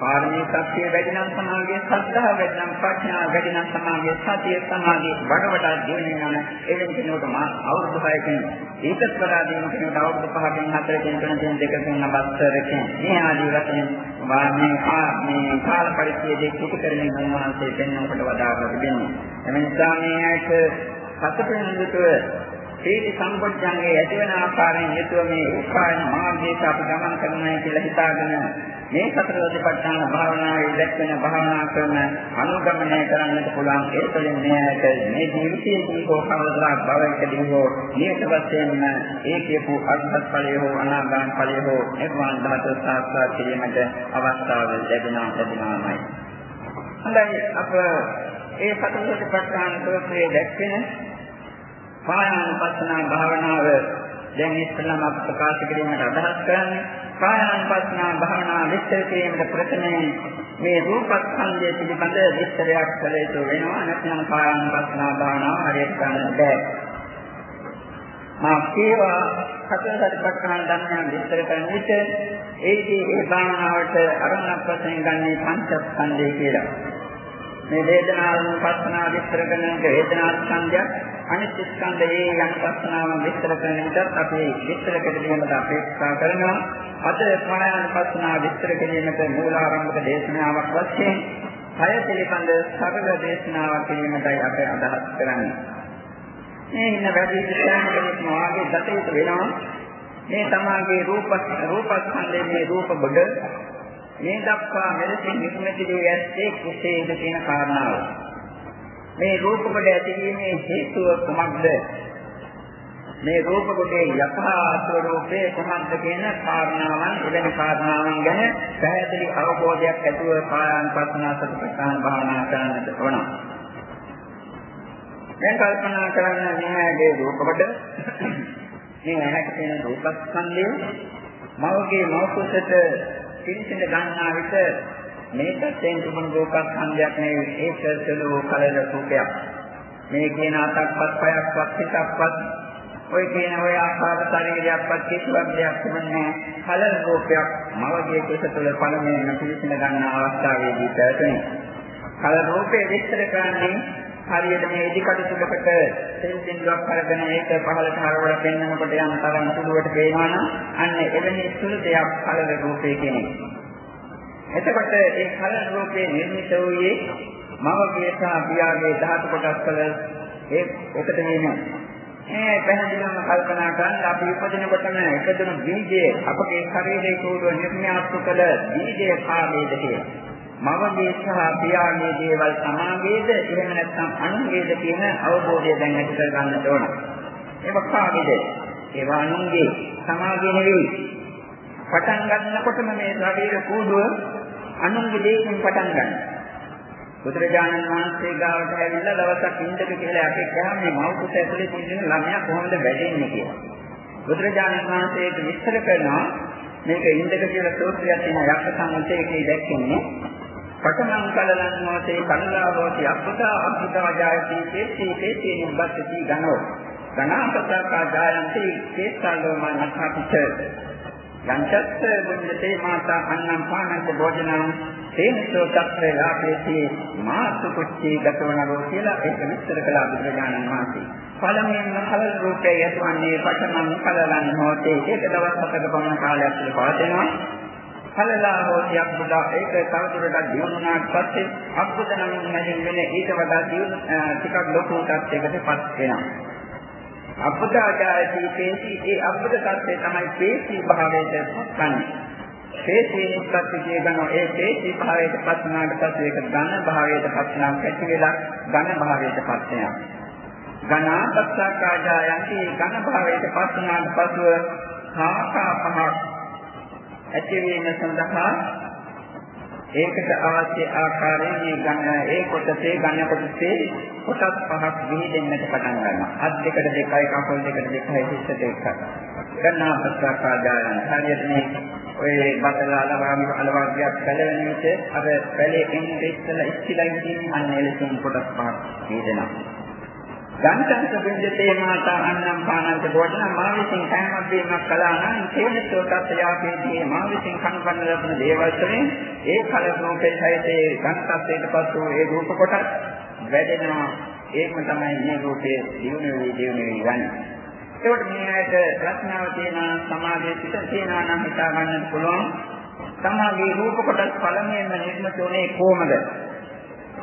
පාරමී ශක්තිය වැඩි නම් සමාගයේ ශ්‍රද්ධාව වැඩි නම් ප්‍රඥාව වැඩි නම් සමාගයේ සතිය සමාගයේ වඩ වඩා දියුණු වෙන එවැනි කෙනෙකුට මා අවුරුදු 6කින් ඒකත් වඩා දියුණු කෙනෙකුට අවුරුදු 5කින් 4කින් 3කින් 2කින් 9කින් මේ ආදී වශයෙන් වාමේ ආ මේ කාල පරිච්ඡේදයේ කුටි කරමින් උන්වහන්සේ පෙන්වන්නට වදාළා තිබෙනවා. එමෙන්න නිසා මේ ඇයට සතුටින් යුතුව ප්‍රීති සම්පොච්චංගේ ඇතිවන ආකාරයෙන් යුතුව මේ උපායන මාර්ගයට අපි ගමන් කරනවා කියලා හිතාගෙන මේ සතර සතිපට්ඨාන භාවනාවේ දැක්වෙන භාවනා කරන අනුගමනය කරන්නට පුළුවන් ඒ තුළින් මෙයට මේ ජීවිතයේදී හෝ කවදාවත් භවයකදී හෝ නියත වශයෙන්ම ඒ කියපු අර්ථත් ඵලය හෝ අනාගාම ඵලය හෝ නිර්වාණ ධාතු සාක්ෂාත් කිරීමට අවස්ථාව ලැබෙනවා ලැබෙනවාමයි. හොඳයි අප ඒ සතර සතිපට්ඨාන සූත්‍රයේ දැක්වෙන කායානුපස්සනා භාවනාව දැන් ඉස්සෙල්ලාම අප ප්‍රකාශ කිරීමට අදහස් කරන්නේ කායානුපස්සනා භාවනාව විස්තර කිරීමට ප්‍රථමයෙන් මේ රූපස්කන්ධය පිළිබඳ විස්තරයක් කළ යුතු වෙනවා. නැත්නම් කායානුපස්සනා භාවනාව හරියට ගන්න බෑ. මා කීවා සතර සතිපට්ඨාන ධර්මයන් විස්තර කරන විට ඒකේ ඒ භාවනාවට අරමුණක් වශයෙන් ගන්නේ පංචස්කන්ධය කියලා. මේ වේදනානුපස්සනා විස්තර කරන වේදනා ස්කන්ධයක් අනිත් ස්කන්ධයේ යම් පස්සනාව විස්තර කරන විටත් අපි විස්තර කිරීමට අපේක්ෂා කරනවා. අද ප්‍රාණානුපස්සනා විස්තර කිරීමට මූලාරම්භක දේශනාවක් වශයෙන් කය පිළිබඳ සරල දේශනාවක් කිරීමටයි අප අදහස් කරන්නේ. මේ ඉන්න වැඩි විශ්වාස කෙනෙක් මාගේ දතේට වෙනවා. මේ තමාගේ රූප රූපස්කන්ධයේ මේ රූප බඩ මේ දක්වා මෙලෙසින් නිකුමැති දේ ඇත්තේ කුසේද කියන කාරණාව. මේ රූප කොට ඇතිවීමේ හේතුව කුමක්ද? මේ රූප කොටේ යථා ස්වરૂපේ කුමක්ද කියන කාරණාවන් එවැනි කාරණාවන් ගැන පැහැදිලි අවබෝධයක් ඇතුව කායानुපස්සනා සතිපට්ඨාන භාවනා කරන්නට ඕන. දැන් කල්පනා කරන්න මෙයාගේ රූප කොට මේ ඇහැට තියෙන රූපස්කන්ධය මවගේ මවකුසට පිළිසිඳ ගන්නා විට මේ පැත්තෙන් තිබුණු රූපස්කන්ධයක් නෙවෙයි ඒක සළු කලල රූපයක්. මේ කියන අතක්වත් පයක්වත් හිතක්වත් ඔය කියන ඔය ආකාර ශරීරයක්වත් කිසිවක් දෙයක් තිබෙන්නේ කලල රූපයක් මවගේ කුස තුළ පළමුවෙන් පිළිසින ගන්න අවස්ථාවේදී පැවතුනේ. කල රූපේ විස්තර කරන්නේ හරියට මේ ඉදිකටු සුලකට තෙල් බින්දුවක් අරගෙන ඒක පහළට හරවලා පෙන්වනකොට යම් තරම් සුළුවට පේනවා නම් අන්න එවැනි සුළු දෙයක් කලල රූපේ කියන්නේ. එතකොට ඒ කල රූපේ නිර්මිත වූයේ මවගේ සහ පියාගේ ධාතු කොටස් වල ඒ එකට වීම. මේ පැහැදිලිවම කල්පනා කරන්න අපි උපදිනකොටම එකදුණු බීජය අපගේ ශරීරයේ කෝඩුව නිර්මාණය කළ බීජය කාමයේද කියලා. මවගේ සහ පියාගේ දේවල් සමාගයේද එහෙම නැත්නම් අනුගේද කියන අවබෝධය දැන් ඇති කර ගන්නට ඕන. ඒක කාගේද? ඒවා අනුගේ සමාගයේ නෙවෙයි. පටන් ගන්නකොටම මේ ශරීර කෝඩුව අනුන්ගේ දෙයකින් පටන් ගන්න. බුදුරජාණන් වහන්සේ ගාවට ඇවිල්ලා දවසක් ඉඳක කියලා අපි කියන්නේ මව් කුස ඇතුලේ තියෙන ළමයා කොහොමද වැඩෙන්නේ කියලා. බුදුරජාණන් වහන්සේට විස්තර කරනවා. මේක ඉඳක කියලා සූත්‍රයක් තියෙන යක්ෂ සංහිතයේ දැක්කන්නේ. පඨමං කලලං මොතේ කල්ලාවෝති අබ්බතා අබ්බතා ජායති තේති තේති නිබ්බති ගනෝ. ගණාපතකා ජායන්ති කේසාලෝ මනසපිට යංචත්ත බුද්ධතේ මාතා අන්නම් පානන්ත භෝජනං තේනසෝ තත්ත්‍රේ ලාභේති මාසු කුච්චි ගතවනරෝ කියලා ඒක විස්තර කළා බුදුරජාණන් වහන්සේ. පළමුවෙන්ම කලල් රූපය යතුන්නේ පඨමං කලලන් හෝතේ ඒක දවස් හතක පමණ කාලයක් තුළ පවතිනවා. කලලා හෝති අබ්බුදා ඒක තවදුරටත් දියුණුනාට පස්සේ අබ්බුද නම් නැදින් වෙන ඊට වඩා දියුණු ටිකක් ලොකු තත්යකටපත් වෙනවා. අපදාජායති පේසි ඒ අබ්බද tattve තමයි පේසි භාවයට පත්වන්නේ. පේසි නිස්සත්ති කියන ඒ පේසි භාවයට පත් වුණාට පස්සේ ඒක ඝන භාවයට පත් වුණා කැටි වෙලා ඝන භාවයට පත් වෙනවා. ඝනාපස්සකාජායන්ති ඝන භාවයට පත් වුණාට පසුව කාකා පහක් ඇතිවීම සඳහා ඒකට අවශ්‍ය ආකාරයෙන් මේ ගන්න ඒ කොටසේ ගන්න කොටසේ කොටස් පහක් විහිදෙන්නට පටන් ගන්නවා. අත් දෙකට දෙකයි කකුල් දෙකට දෙකයි හිස් දෙකක්. ගන්නා පස්සකාදායන් හරියට මේ ඔය බතලාල වාමි අලවර්ගයක් පැලවෙන විට අර පැලේ එන්නේ ඉස්සලා ඉස්තිලා ඉඳින් අන්න එලෙසින් කොටස් පහක් විහිදෙනවා. ගන්තංස බින්දතේ මාතා අන්නම් පානන්ත භෝජන මා විසින් කෑමක් දීමක් කළා නම් තේනසෝටත් යාපේදී මා විසින් කන කන ලබන දේවල් වලින් ඒ කල රූපේ සහිතේ ගන්තස්සයට පසු ඒ රූප කොටස් වැඩෙනවා. ඒකම තමයි මේ රූපේ දියුණු වී දියුණු වී යන්නේ. ඒකට මේ ඇයට ප්‍රශ්නාව තියෙන සමාධිය පිට තියෙනවා නම් හිතා ගන්නත් පුළුවන්. සමාධියේ රූප කොටස් පළමුවෙන්ම නිර්මිත වුණේ කොහොමද?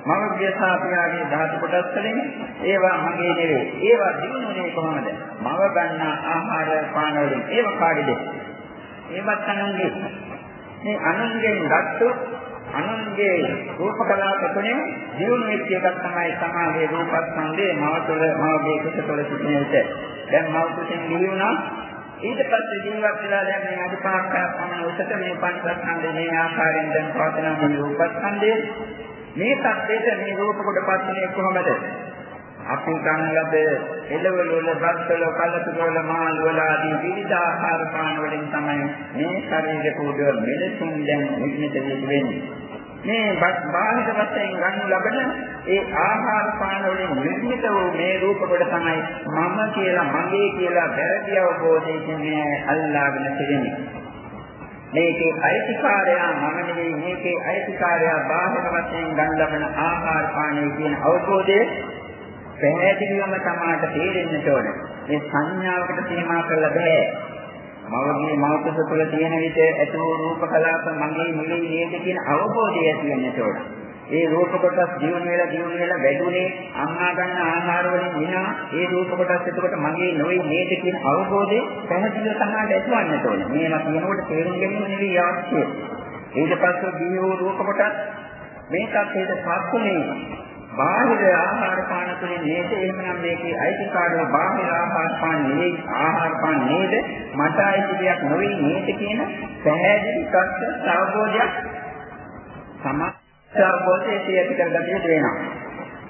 මවගේ සාපියාගේ ධාතු කොටස් වලින් ඒවා මගේ නෙවෙයි. ඒවා දිනුනේ කොහොමද? මව ගන්න ආහාර පාන වලින්. ඒවා කාගේද? ඒවත් අනුන්ගේ. මේ අනුන්ගෙන් ගත්තු අනුන්ගේ රූප කලාප තුනේ ජීවන වෙච්ච එකක් තමයි සමාගයේ රූපස්කන්ධේ මව තුළ මවගේ කුස තුළ සිටින විට. දැන් මව කුසෙන් නිවුණා ඊට පස්සේ ජීවත් වෙලා දැන් මේ අඩි පහක් පමණ උසට මේ පංචස්කන්ධේ මේ ආකාරයෙන් දැන් පවතින මේ රූපස්කන්ධය මේ තත්ත්වයට මේ රූප කොට පස්සේ කොහොමද? අපි ගන්න ලද එළවලු වල බත්වල කලතුරු වල මාළු වල ආදී විවිධ ආහාර පාන වලින් තමයි මේ ශරීර කෝඩුව මෙලෙසින් දැන් නිර්මිත වෙන්නේ. මේ බාහිර වශයෙන් ගන්න ලබන ඒ ආහාර පාන වලින් නිර්මිත වූ මේ රූප කොට තමයි මම කියලා මගේ කියලා වැරදි අවබෝධයකින් මේ අල්ලාගෙන තිබෙන්නේ. මේකේ අයිතිකාරයා මම නෙවෙයි මේකේ අයිතිකාරයා බාහිර වශයෙන් ගන්න ලබන ආහාර පානය කියන අවබෝධය පැහැදිලිවම තමාට තේරෙන්නට ඕන. මේ සංඥාවකට සීමා කරලා බෑ. මවගේ මෞතස තුළ තියෙන විට ඇති වූ රූප කලාප මගේ නෙවෙයි නේද කියන අවබෝධය ඇති වෙන්නට ඕන. ඒ රූප කොටස් දියුණු වෙලා දියුණු වෙලා වැඩුණේ අම්මා ගන්න ආහාර වලින් විනා ඒ රූප කොටස් එතකොට මගේ නොවේ නේද කියන අවබෝධය පැහැදිලිව තමයි ඇතිවන්නට ඕන. මේවා කියනකොට තේරුම් ගැනීම නෙවෙයි අවශ්‍ය. ඊට පස්සේ දී වූ රූප කොටස් මේ තත්ත්වයට පත්ුනේ බාහිර ආහාර පාන තුලින් නේද එහෙමනම් මේකේ අයිතිකාරව බාහිර ආහාර පාන නෙවෙයි ආහාර පාන නේද මට අයිති දෙයක් නොවේ නේද කියන පැහැදිලි තත්ත්ව අවබෝධයක් සමාජාවබෝධයේ තියෙට කරගන්න වෙනවා.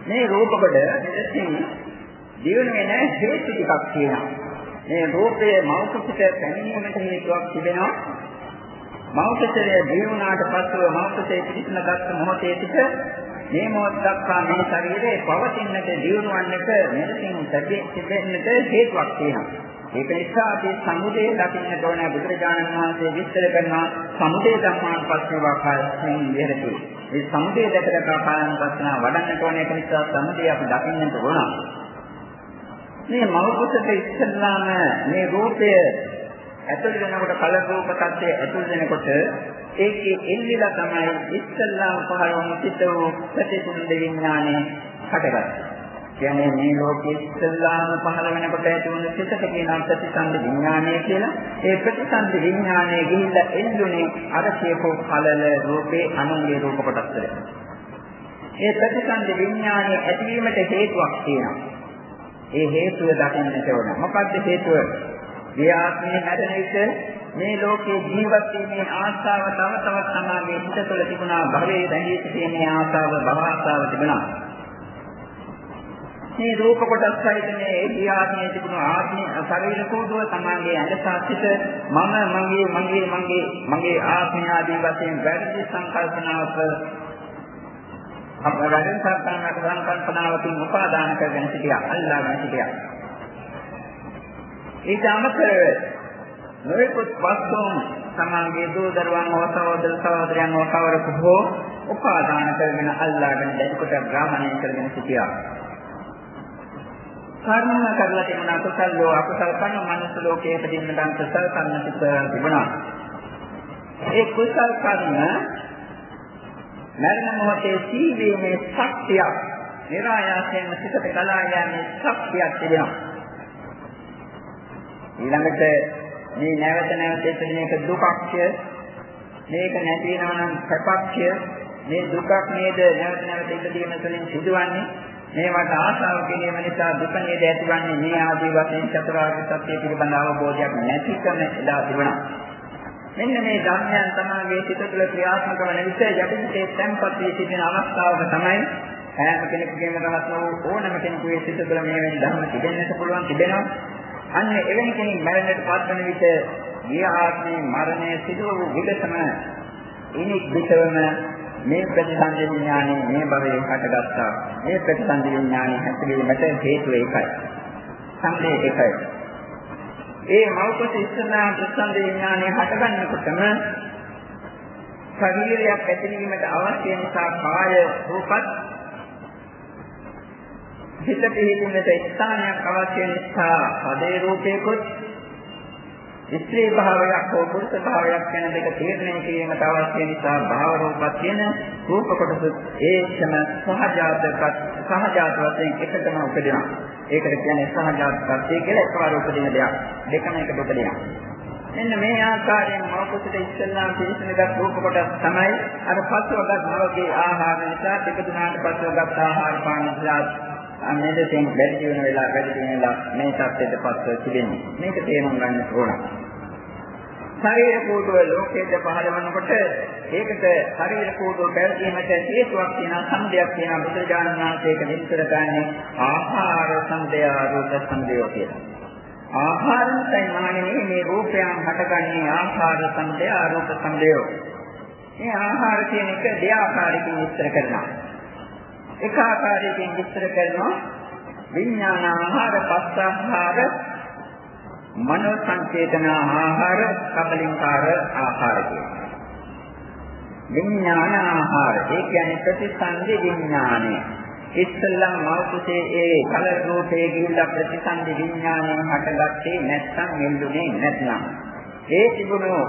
මේ රූප කොට මෙලෙසින් දියුණු වෙන හේතු ටිකක් තියෙනවා. මේ රූපයේ මෞඛික පැමිණීමට හේතුවක් තිබෙනවා. මෞඛිකයේ දියුණාට පස්සෙ මෞඛිකයේ පිටින ගත්ත මොහොතේ සිට මේ මොහොත දක්වා මේ ශරීරයේ පවතින්නට දියුණුවන්නට මෙලෙසින් තිබෙන්නට හේතුවක් තියෙනවා. ඒක නිසා අපි සමුදේ දකින්නට ඕන බුදුරජාණන් වහන්සේ විස්තර කරනවා සමුදේ ධර්මාන් පස්සේ වාකාරයෙන් විහෙරති. මේ සමුදේ දැකලා කායන පස්සන වඩන්නට ඕන ඒක නිසා සමුදේ අපි දකින්නට ඕන. මේ මෞකසට ඉස්සල්ලාම මේ රූපය ඇතුළු වෙනකොට කල රූප tattve ඇතුළු වෙනකොට ඒකේ එල්ලිලා තමයි ඉස්සල්ලාම පහළ වුණු සිත වූ ප්‍රතිසුන්ද විඥානය හටගත්තේ. කියන්නේ මේ ලෝකෙ ඉස්සල්ලාම පහළ වෙනකොට ඇති වුණු සිතට කියන ප්‍රතිසන්ද විඥානය කියලා. ඒ ප්‍රතිසන්ද විඥානය ගිහිල්ලා එල්ලුනේ අර කියපෝ කලල රූපේ අනුන්ගේ රූප කොටස් වලට. ඒ ප්‍රතිසන්ද විඥානය ඇතිවීමට හේතුවක් තියෙනවා. ඒ හේතුව දකින්නට ඕන. මොකද්ද හේතුව? මේ ආත්මය හැදෙන විට මේ ලෝකේ ජීවත් වීමේ ආශාව තව තවත් සමාගයේ හිත තුළ තිබුණා භවයේ දැනී සිටීමේ ආශාව භව ආශාව තිබුණා මේ රූප කොටස් සහිත මේ ඒ ආත්මයේ තිබුණු ආත්මය ශරීර කෝඩුව සමාගයේ අඳසාසිත මම මගේ මගේ මගේ මගේ ආත්මය ආදී වශයෙන් වැරදි සංකල්පනාවක අපේ වැඩෙන් සත්‍යනාක සංකල්පනාවකින් උපාදාන කරගෙන සිටියා අල්ලාගෙන සිටියා ඊට අමතරව නොයෙකුත් වස්තුන් සමාගයේ දූ දරුවන් හෝ සහෝදර සහෝදරයන් හෝ කවරෙකු හෝ උපාදාන කරගෙන අල්ලාගෙන දැඩිකොට ග්‍රහණය කරගෙන සිටියා. කර්ම කරලා තිබුණා කුසල ලෝ අකුසල කන මනුස්ස ලෝකයේ ඉපදින්න නම් කුසල කන්න තිබුණා. ඒ කුසල කර්ම මරණ මොහොතේ සීවීමේ ශක්තිය නිරායාසයෙන්ම සිතට කලා යන්නේ ශක්තියක් තිබෙනවා. ඊළඟට මේ නැවත නැවත එතන එක දුකක්ය මේක නැති වෙනවා නම් සැපක්ය මේ දුකක් නේද නැවත නැවත ඉදීම තුළින් සිදුවන්නේ මේවට ආශාව කිරීම නිසා දුක නේද ඇතිවන්නේ? මේ ආදී වශයෙන් චතුරාර්ය සත්‍ය පිළිබඳ අවබෝධයක් නැතිකම එදා තිබුණා. මෙන්න මේ ධර්මයන් තමයි සිත තුළ ක්‍රියාත්මක වන විට යටිසිතේ තැන්පත් වී සිටින අවස්ථාවක තමයි හැම කෙනෙකුගේම රහත් වූ ඕනම කෙනෙකුගේ සිත තුළ මේ වෙන ධර්ම තිබෙන්නට පුළුවන් තිබෙනවා. අන්න එවැනි කෙනෙක් මරණයට පත්වන විට ගිය ආත්මේ මරණය සිදු වූ විගතම ඉනික් පිටවම මේ ප්‍රතිසන්දි විඥානය මේ භවයෙන් හටගත්තා. මේ ප්‍රතිසන්දි විඥානය හැසිරීමට හේතුව ඒකයි. සම්දේ ඒකයි. ඒ මෞකස ඉස්සනා ප්‍රතිසන්දි විඥානය හටගන්නකොටම ශරීරයක් ඇතිවීමට අවශ්‍ය නිසා කාය රූපත් හිත පිහිටුනට ස්ථානයක් අවශ්‍ය නිසා පදේ රූපේකුත් ස්ත්‍රී භාවයක් හෝ පුරුෂ භාවයක් වෙන දෙක තීරණය කිරීමට අවශ්‍ය නිසා භාව රූපත් කියන රූප කොටස ඒකම සහජාතක සහජාත වශයෙන් එකටම උපදිනවා. ඒකට කියන්නේ සහජාත ප්‍රත්‍ය කියලා එකවර උපදින දෙයක්. දෙකම එකට උපදිනවා. මෙන්න මේ ආකාරයෙන් මෞකසට ඉස්සෙල්ලාම පිළිසනගත් රූප කොටස් තමයි අර පස්වගත් නවගේ ආහාර නිසා ටික දිනකට පස්වගත් ආහාර පාන නිසා අන්නේදෙන් වැඩි වෙන වෙලාව වැඩි වෙන වෙලාව මේ தත්ත්වයට පස්ව තිබෙන්නේ. මේක තේරුම් ගන්න ඕන. ශරීර කෝඩුව ලෝකයේ පහළ වෙනකොට ඒකට ශරීර කෝඩුව පැවතීමට හේතුවක් තියෙන සම්දයක් තියෙන බුදුරජාණන් වහන්සේක විස්තර කරන්නේ ආහාර සම්දය රූප සම්දය කියලා. ආහාරයෙන් මානෙන්නේ මේ රූපයන් හටගන්නේ ආහාර සම්දය රූප සම්දය. මේ ආහාර කියන එක දෙආකාරයකින් විස්තර කරනවා. එක ආකාරයකින් විස්තර කරනවා. විඥාන ආහාර පස්ස ආහාර මනෝ සංචේතන ආහාර කබලින්කාර ආහාර කියනවා විඥාන ආහාර ඒ කියන්නේ ප්‍රතිසන්දි විඥානය. ඉස්සල්ලා මෞතුසේ ඒ කල රූපේ ගිහිල්ලා ප්‍රතිසන්දි විඥානයෙන් හටගත්තේ නැත්නම් මෙල්ලුනේ නැත්නම්. ඒ තිබුණු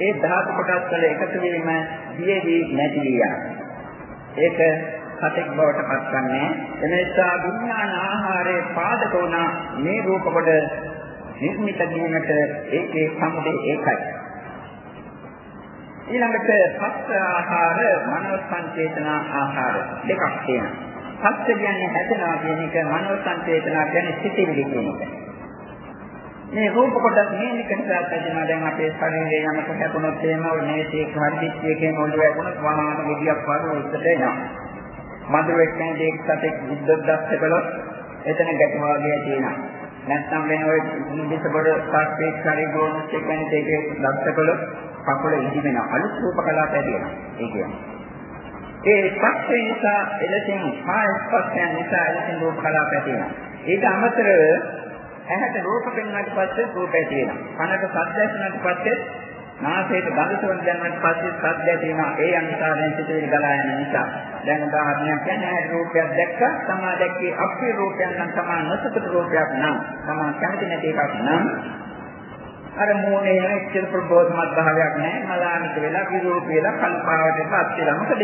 ඒ ධාතු කොටස් වල එකතු වීම දියේදී නැති විය. ඒක සතෙක් බවට පත්වන්නේ එනිසා විඥාන ආහාරයේ පාදක වුණා. මේ රූප කොට නිර්මිත වීමට ඒකේ සම්දේ ඒකයි. ඊළඟට පස්ස ආහාර මනෝ සංචේතන ආහාර දෙකක් තියෙනවා. පස්ස කියන්නේ හැදෙනවා කියන එක මනෝ සංචේතන කියන්නේ සිතිවිලි කියන එක. මේ රූප කොටස් මේ නිකන්සා පැදෙනවා. දැන් අපේ ශරීරයේ යමක හැපුණොත් එහෙම මේ තේ හරිදිච්චේකේ මොළේ වැගුණොත් වහාම ගෙඩියක් වගේ උඩට එනවා. මధుරෙක් නැති එක් සතෙක් බුද්ධද්දස්ස කළොත් එතන ගැටවාගේ තියෙනවා. නැත්නම් වෙන ඔය නිදිස බඩ සාස්ත්‍රයේ ශරීර ගෝණස් එක් වෙන දෙකේ දස්ස කළොත් කකුල ඉදි වෙනවා. අලුත් රූප කලාප ඇති වෙනවා. ඒ කියන්නේ. ඒ ස්පර්ශය නිසා එලෙසින් කාය ස්පර්ශයන් නිසා එලෙසින් රූප කලාප ඇති වෙනවා. ඊට අමතරව ඇහැට රූප පෙන්වන්නට පස්සේ රූපය තියෙනවා. කනට ශබ්ද ඇසෙන්නට පස්සේ නාසයට ගඳ සුවඳ දැනෙන්නට පස්සේ ශබ්ද ඇතිවෙනවා. ඒ අනුසාරයෙන් සිතුවිලි ගලා යන නිසා. දැන් උදාහරණයක් කියන්නේ රූපයක් දැක්ක තමා දැක්කේ අපේ රූපයක් නම් තමා නොසතුට රූපයක් නම් තමා කැමති නැති එකක් නම් අර මූණේ යන එච්චර ප්‍රබෝධමත් භාවයක් නැහැ. මලානික වෙලා විරූප වෙලා කල්පාවටපත් වෙලා මොකද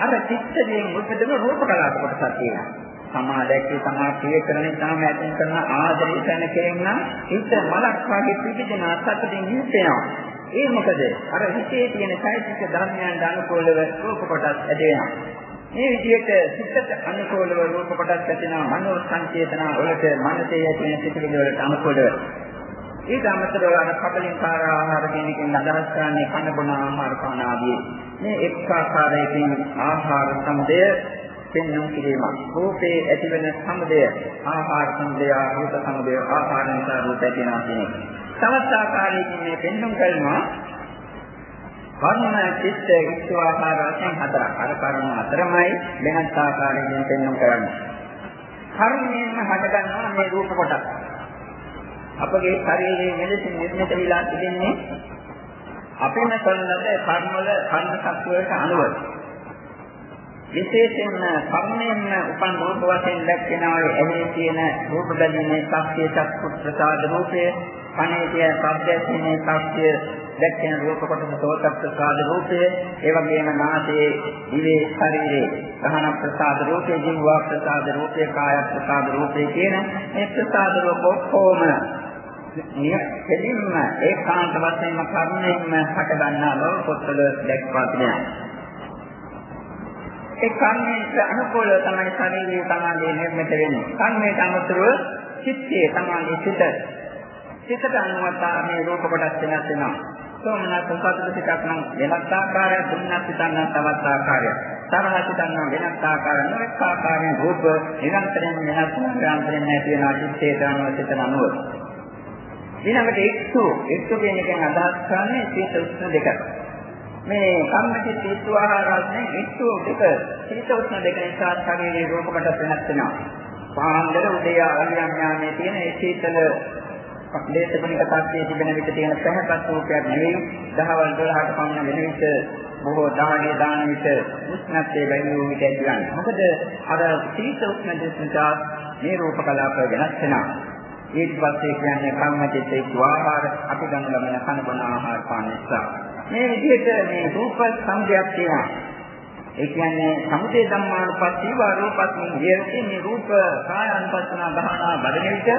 අර චිත්තයෙන් උපදින රූප කලාප කොටසක් තියෙනවා. තමා දැක්කේ තමා ප්‍රිය කරන ඉතාම ඇතින් කරන ආදරය කරන කෙනෙක් නම් හිත මලක් වගේ පිටිදෙන සතුටින් හිතෙනවා. ඒ මොකද අර හිතේ තියෙන চৈতසික ධර්මයන් අනුකූලව රූප කොටස් ඇති වෙනවා. මේ විදිහට සිතට අනුකූලව රූප කොටස් ඇතිවෙනවා මනෝ සංචේතන වලට මනසේ ඇති වෙන සිතිවිලි වලට අනුකූලව. ඊට අමතරව අර කබලින් කාර ආහාර කියන එකෙන් අදහස් කරන්නේ කන බොන ආහාර පාන ආදී. මේ එක් ආකාරයකින් ආහාර සම්දය පෙන්වන කිරීමක්. රූපේ ඇතිවෙන සමුදය ආහාර සමුදය, රූප සමුදය, ආහාර නිසා රූප ඇතිවෙනවා කියන එක. තවත් ආකාරයකින් මේ පෙන්වන්න කරනවා කර්ම චිත්ත ඉස්තු ආකාර වශයෙන් හතරක්. අර කර්ම හතරමයි වෙනත් ආකාරයකින් පෙන්වන්න කරන්නේ. කර්මයෙන්ම හටගන්නවා මේ රූප කොටස්. අපගේ ශරීරයේ මෙලෙසින් නිර්මිත වෙලා තිබෙන්නේ අපේම කරන ලද කර්ම වල කර්ම සත්වයට අනුව විශේෂයෙන්ම කර්මයෙන්ම උපන් රූප වශයෙන් දැක්වෙනා එහි තියෙන රූප බැලීමේ සත්‍ය චක්කු ප්‍රසාද රූපය කනේ තියෙන ශබ්දයේ සත්‍ය දැක්කෙන රූප කොටස සෝත ප්‍රසාද රූපය ඒ වගේම නාසයේ දිවේ ශරීරයේ ගහන ප්‍රසාද රූපය ජීවා ප්‍රසාද රූපය කාය ප්‍රසාද රූපය කියන මේ ප්‍රසාද රූප ඔක්කොම නියතෙලින්ම ඒකාන්ත වශයෙන්ම කර්මයෙන්ම හට ගන්නා බව පොත්වල දැක්වා තිබෙනවා ඒ කර්මයට අනුකූලව තමයි ශරීරය තමයි නිර්මිත වෙන්නේ. කර්මයට අනුතරව චිත්තය තමයි සිත. සිතට අනුව මේ රූප කොටස් වෙනස් වෙනවා. සෝමනස් සම්පත සිතක් නම් වෙනස් ආකාරයක්, දුන්නත් සිතක් නම් තවත් ආකාරයක්. තරහ සිතක් නම් වෙනස් ආකාරයක්, නොඑක ආකාරයෙන් රූප නිරන්තරයෙන් වෙනස් නිරන්තරයෙන් නැති වෙනවා චිත්තයට අනුව සිතට අනුව. ඊළඟට එක්සු එක්සු කියන එකෙන් අදහස් කරන්නේ සිත උෂ්ණ දෙකක්. මේ කම්මටි තීත්ව ආහාරයෙන් ඉස්සු දෙක සීත උෂ්ණ දෙක නිසා ශරීරයේ රූප කොටස් වෙනස් වෙනවා. පාන්දර උදේ ආලියම් යාමේ තියෙන ඒ සීතල දේශගුණික tattයේ තිබෙන විට තියෙන පැහැපත් රූපයක් නෙවෙයි දහවල් 12ට පමණ වෙන විට බොහෝ දාහණිය දාන විට උෂ්ණත්වයේ වැඩි වූ විට ඇතිවන්නේ. මොකද අර සීත උෂ්ණ දෙක නිසා මේ රූප කලාප වෙනස් වෙනවා. ඊට පස්සේ කියන්නේ කම්මැතිත් එක්ක ආහාර අපි ගන්න ලබන කන බොන ආහාර පාන නිසා. මේ විදිහට මේ රූප සංගයක් තියෙනවා. ඒ කියන්නේ සමුදේ ධම්මානුපස්සීව රූපස්මින් විහෙරති මේ රූප කායानुපස්සන ගහනා බඩන විට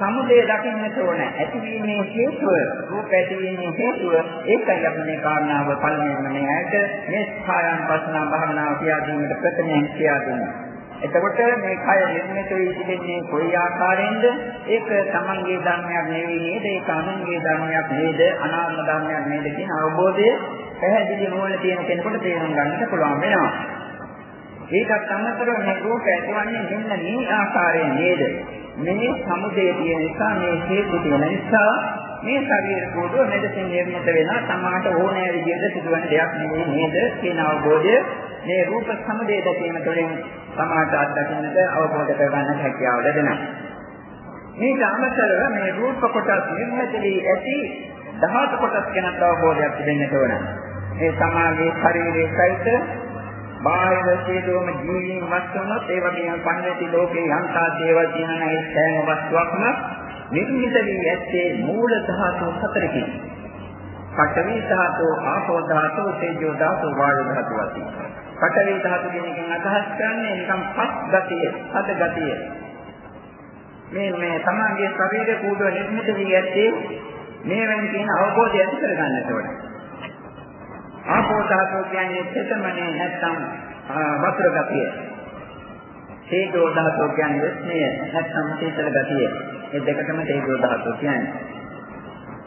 සමුදේ දකින්නට ඕන ඇතිවීමේ හේතුව රූප ඇතිවීමේ හේතුව ඒකයි අපි මේ කාරණාව පළමුවෙන්ම මේ ඇයට මේ කායानुපස්සන භාවනාව කියා දීමට ප්‍රථමයෙන් කියා දුන්නා. එතකොට මේ කය නිර්මිත වී තිබෙන්නේ කොයි ආකාරයෙන්ද? ඒක තමන්ගේ ධර්මයක් නෙවෙයි නේද? ඒක අනුන්ගේ ධර්මයක් නේද? අනාත්ම ධර්මයක් නේද කියන අවබෝධය පැහැදිලි නුවණ තියෙන කෙනෙකුට තේරුම් ගන්නට පුළුවන් වෙනවා. ඒකත් අමතරව මේ රූප ඇතිවන්නේ මෙන්න මේ ආකාරයෙන් නේද? මේ සමුදේ තියෙන නිසා මේ හේතු තියෙන නිසා මේ ශරීර කෝඩුව මෙදසින් නිර්මිත වෙනවා සමාහට ඕනෑ විදිහට සිදුවන දෙයක් නෙවෙයි නේද කියන අවබෝධය මේ රූප සමුදේ දැකීම තුළින් සමාහට අත්දකින්නට අවබෝධ කරගන්න හැකියාව ලැබෙනවා. මේක අමතරව මේ රූප කොටස් නිර්මිත වී ඇති දහස් කොටස් ගැන අවබෝධයක් තිබෙන්නට ඕන. මේ සමාගයේ ශරීරයේ සහිත බාහිර සියලුම ජීවීන් වස්තුනොත් ඒ වගේම පන්නති ලෝකේ යන්තා දේවල් තියෙන ඒ සෑම වස්තුවක්ම නිර්මිත වී ඇත්තේ මූල ධාතු හතරකින්. පඨවි ධාතු, ආපෝ ධාතු, තේජෝ ධාතු, වායු ධාතු වශයෙන්. පඨවි ධාතු කියන එකෙන් අදහස් කරන්නේ නිකම් පස් ගතිය, හද ගතිය. මේ මේ සමාගයේ ශරීර කූඩුව නිර්මිත වී ඇත්තේ මේ වෙන තියෙන අවබෝධය ඇති කර ගන්නට ඕනේ. ආපෝ ධාතුව කියන්නේ තෙතමනේ නැත්නම් වතුර ගතිය. තේජෝ ධාතුව කියන්නේ විස්මය නැත්නම් සීතල ගතිය. මේ දෙකටම තේජෝ ධාතුව කියන්නේ.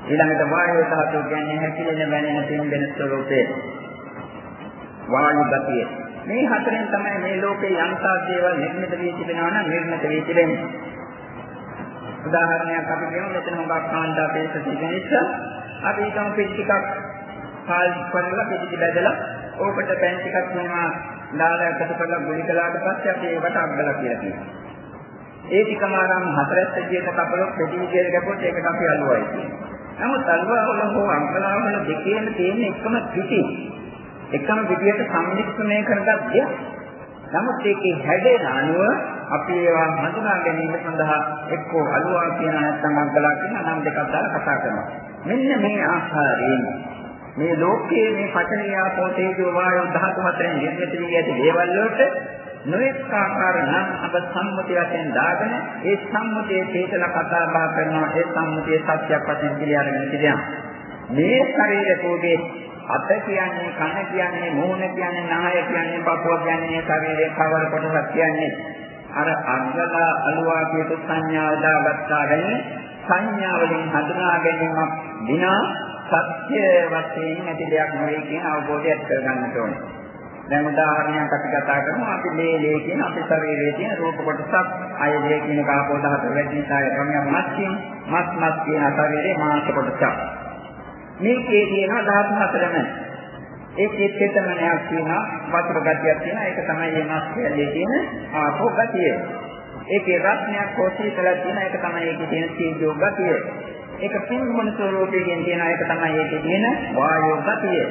ඊළඟට වායෝ ධාතුව කියන්නේ හැකිලෙන බැනෙන පින්බෙන ස්වરૂපය. වායු ගතිය. මේ හතරෙන් තමයි මේ ලෝකේ යම්තා දේවල් නිර්මිත වී තිබෙනවා නම් නිර්මිත වී තිබෙන්නේ. උදාහරණයක් අපි කියමු මෙතන හොඟක් කාන්තා පේස තියෙන නිසා අපි හිතමු පිටි ටිකක් කාල් කරලා පිටි බැදලා ඕකට පෑන් ටිකක් මොනවා දාලා එකතු කරලා ගුලි කළාට පස්සේ අපි ඒකට අග්ගලා කියලා කියනවා. ඒ ටිකම ආරම් හතරස් විදියට කපලොත් පිටි විදියට ගැපුවොත් ඒකට අපි අලුවයි කියනවා. නමුත් අලුවා වල හෝ අග්ගලා වල දෙකේම තියෙන එකම පිටි. එකම විදියට සම්මිශ්‍රණය කරගත් දෙයක්. නමුත් ඒකේ හැඩේන අනුව අපි ඒවා හඳුනා ගැනීම සඳහා එක්කෝ අලුවා කියන නැත්නම් අග්ගලා කියන නම් දෙකක් දාලා කතා කරනවා. මෙන්න මේ ආකාරයෙන් මේ ලෝකයේ මේ පඨවි ආපෝ තේජෝ වායෝ ධාතු හතරෙන් නිර්මිත වී ඇති දේවල් වලට නොඑක ආකාර නම් අප සම්මුතිය වශයෙන් දාගෙන ඒ සම්මුතියේ තේසල කතා බහ කරනවා. ඒ සම්මුතියේ සත්‍යයක් වශයෙන් පිළිඅරගෙන කියනවා මේ ශරීර කෝඩේ අත කියන්නේ කන කියන්නේ මූණ කියන්නේ නාය කියන්නේ පපුව කියන්නේ ශරීරයේ කවර කොටසක් කියන්නේ? අර අංගලා අලුවා කියපු සංඥාව දාගත්තා වෙන්නේ සංඥා වලින් හඳුනා ගැනීමක් විනා සත්‍ය වශයෙන් නැති දෙයක් නෙවෙයි කියන අවබෝධය ඇති කරගන්නට ඕනේ. දැන් උදාහරණයක් අපි කතා කරමු අපි මේ ලේ කියන අපේ ශරීරයේ තියෙන රූප කොටසක් අය ලේ කියන කාපෝ දහත වැඩි නිසා ක්‍රමයක් මස් කියන මස් මස් කියන ශරීරයේ මාංශ කොටසක්. මේකේ තියෙන ධාතු හතරම ඒකේ චේතනයක් තියෙනවා වතුර ගතියක් තියෙනවා ඒක තමයි මේ මස් කැලේ තියෙන ආපෝ ගතිය. ඒකේ රත්නයක් හෝ සීතලක් තියෙන ඒක තමයි ඒකේ තියෙන සීජෝ ගතිය. ඒක සිංහමන ස්වරූපයෙන් කියන එක තමයි ඒකේ තියෙන වායෝ ගතිය.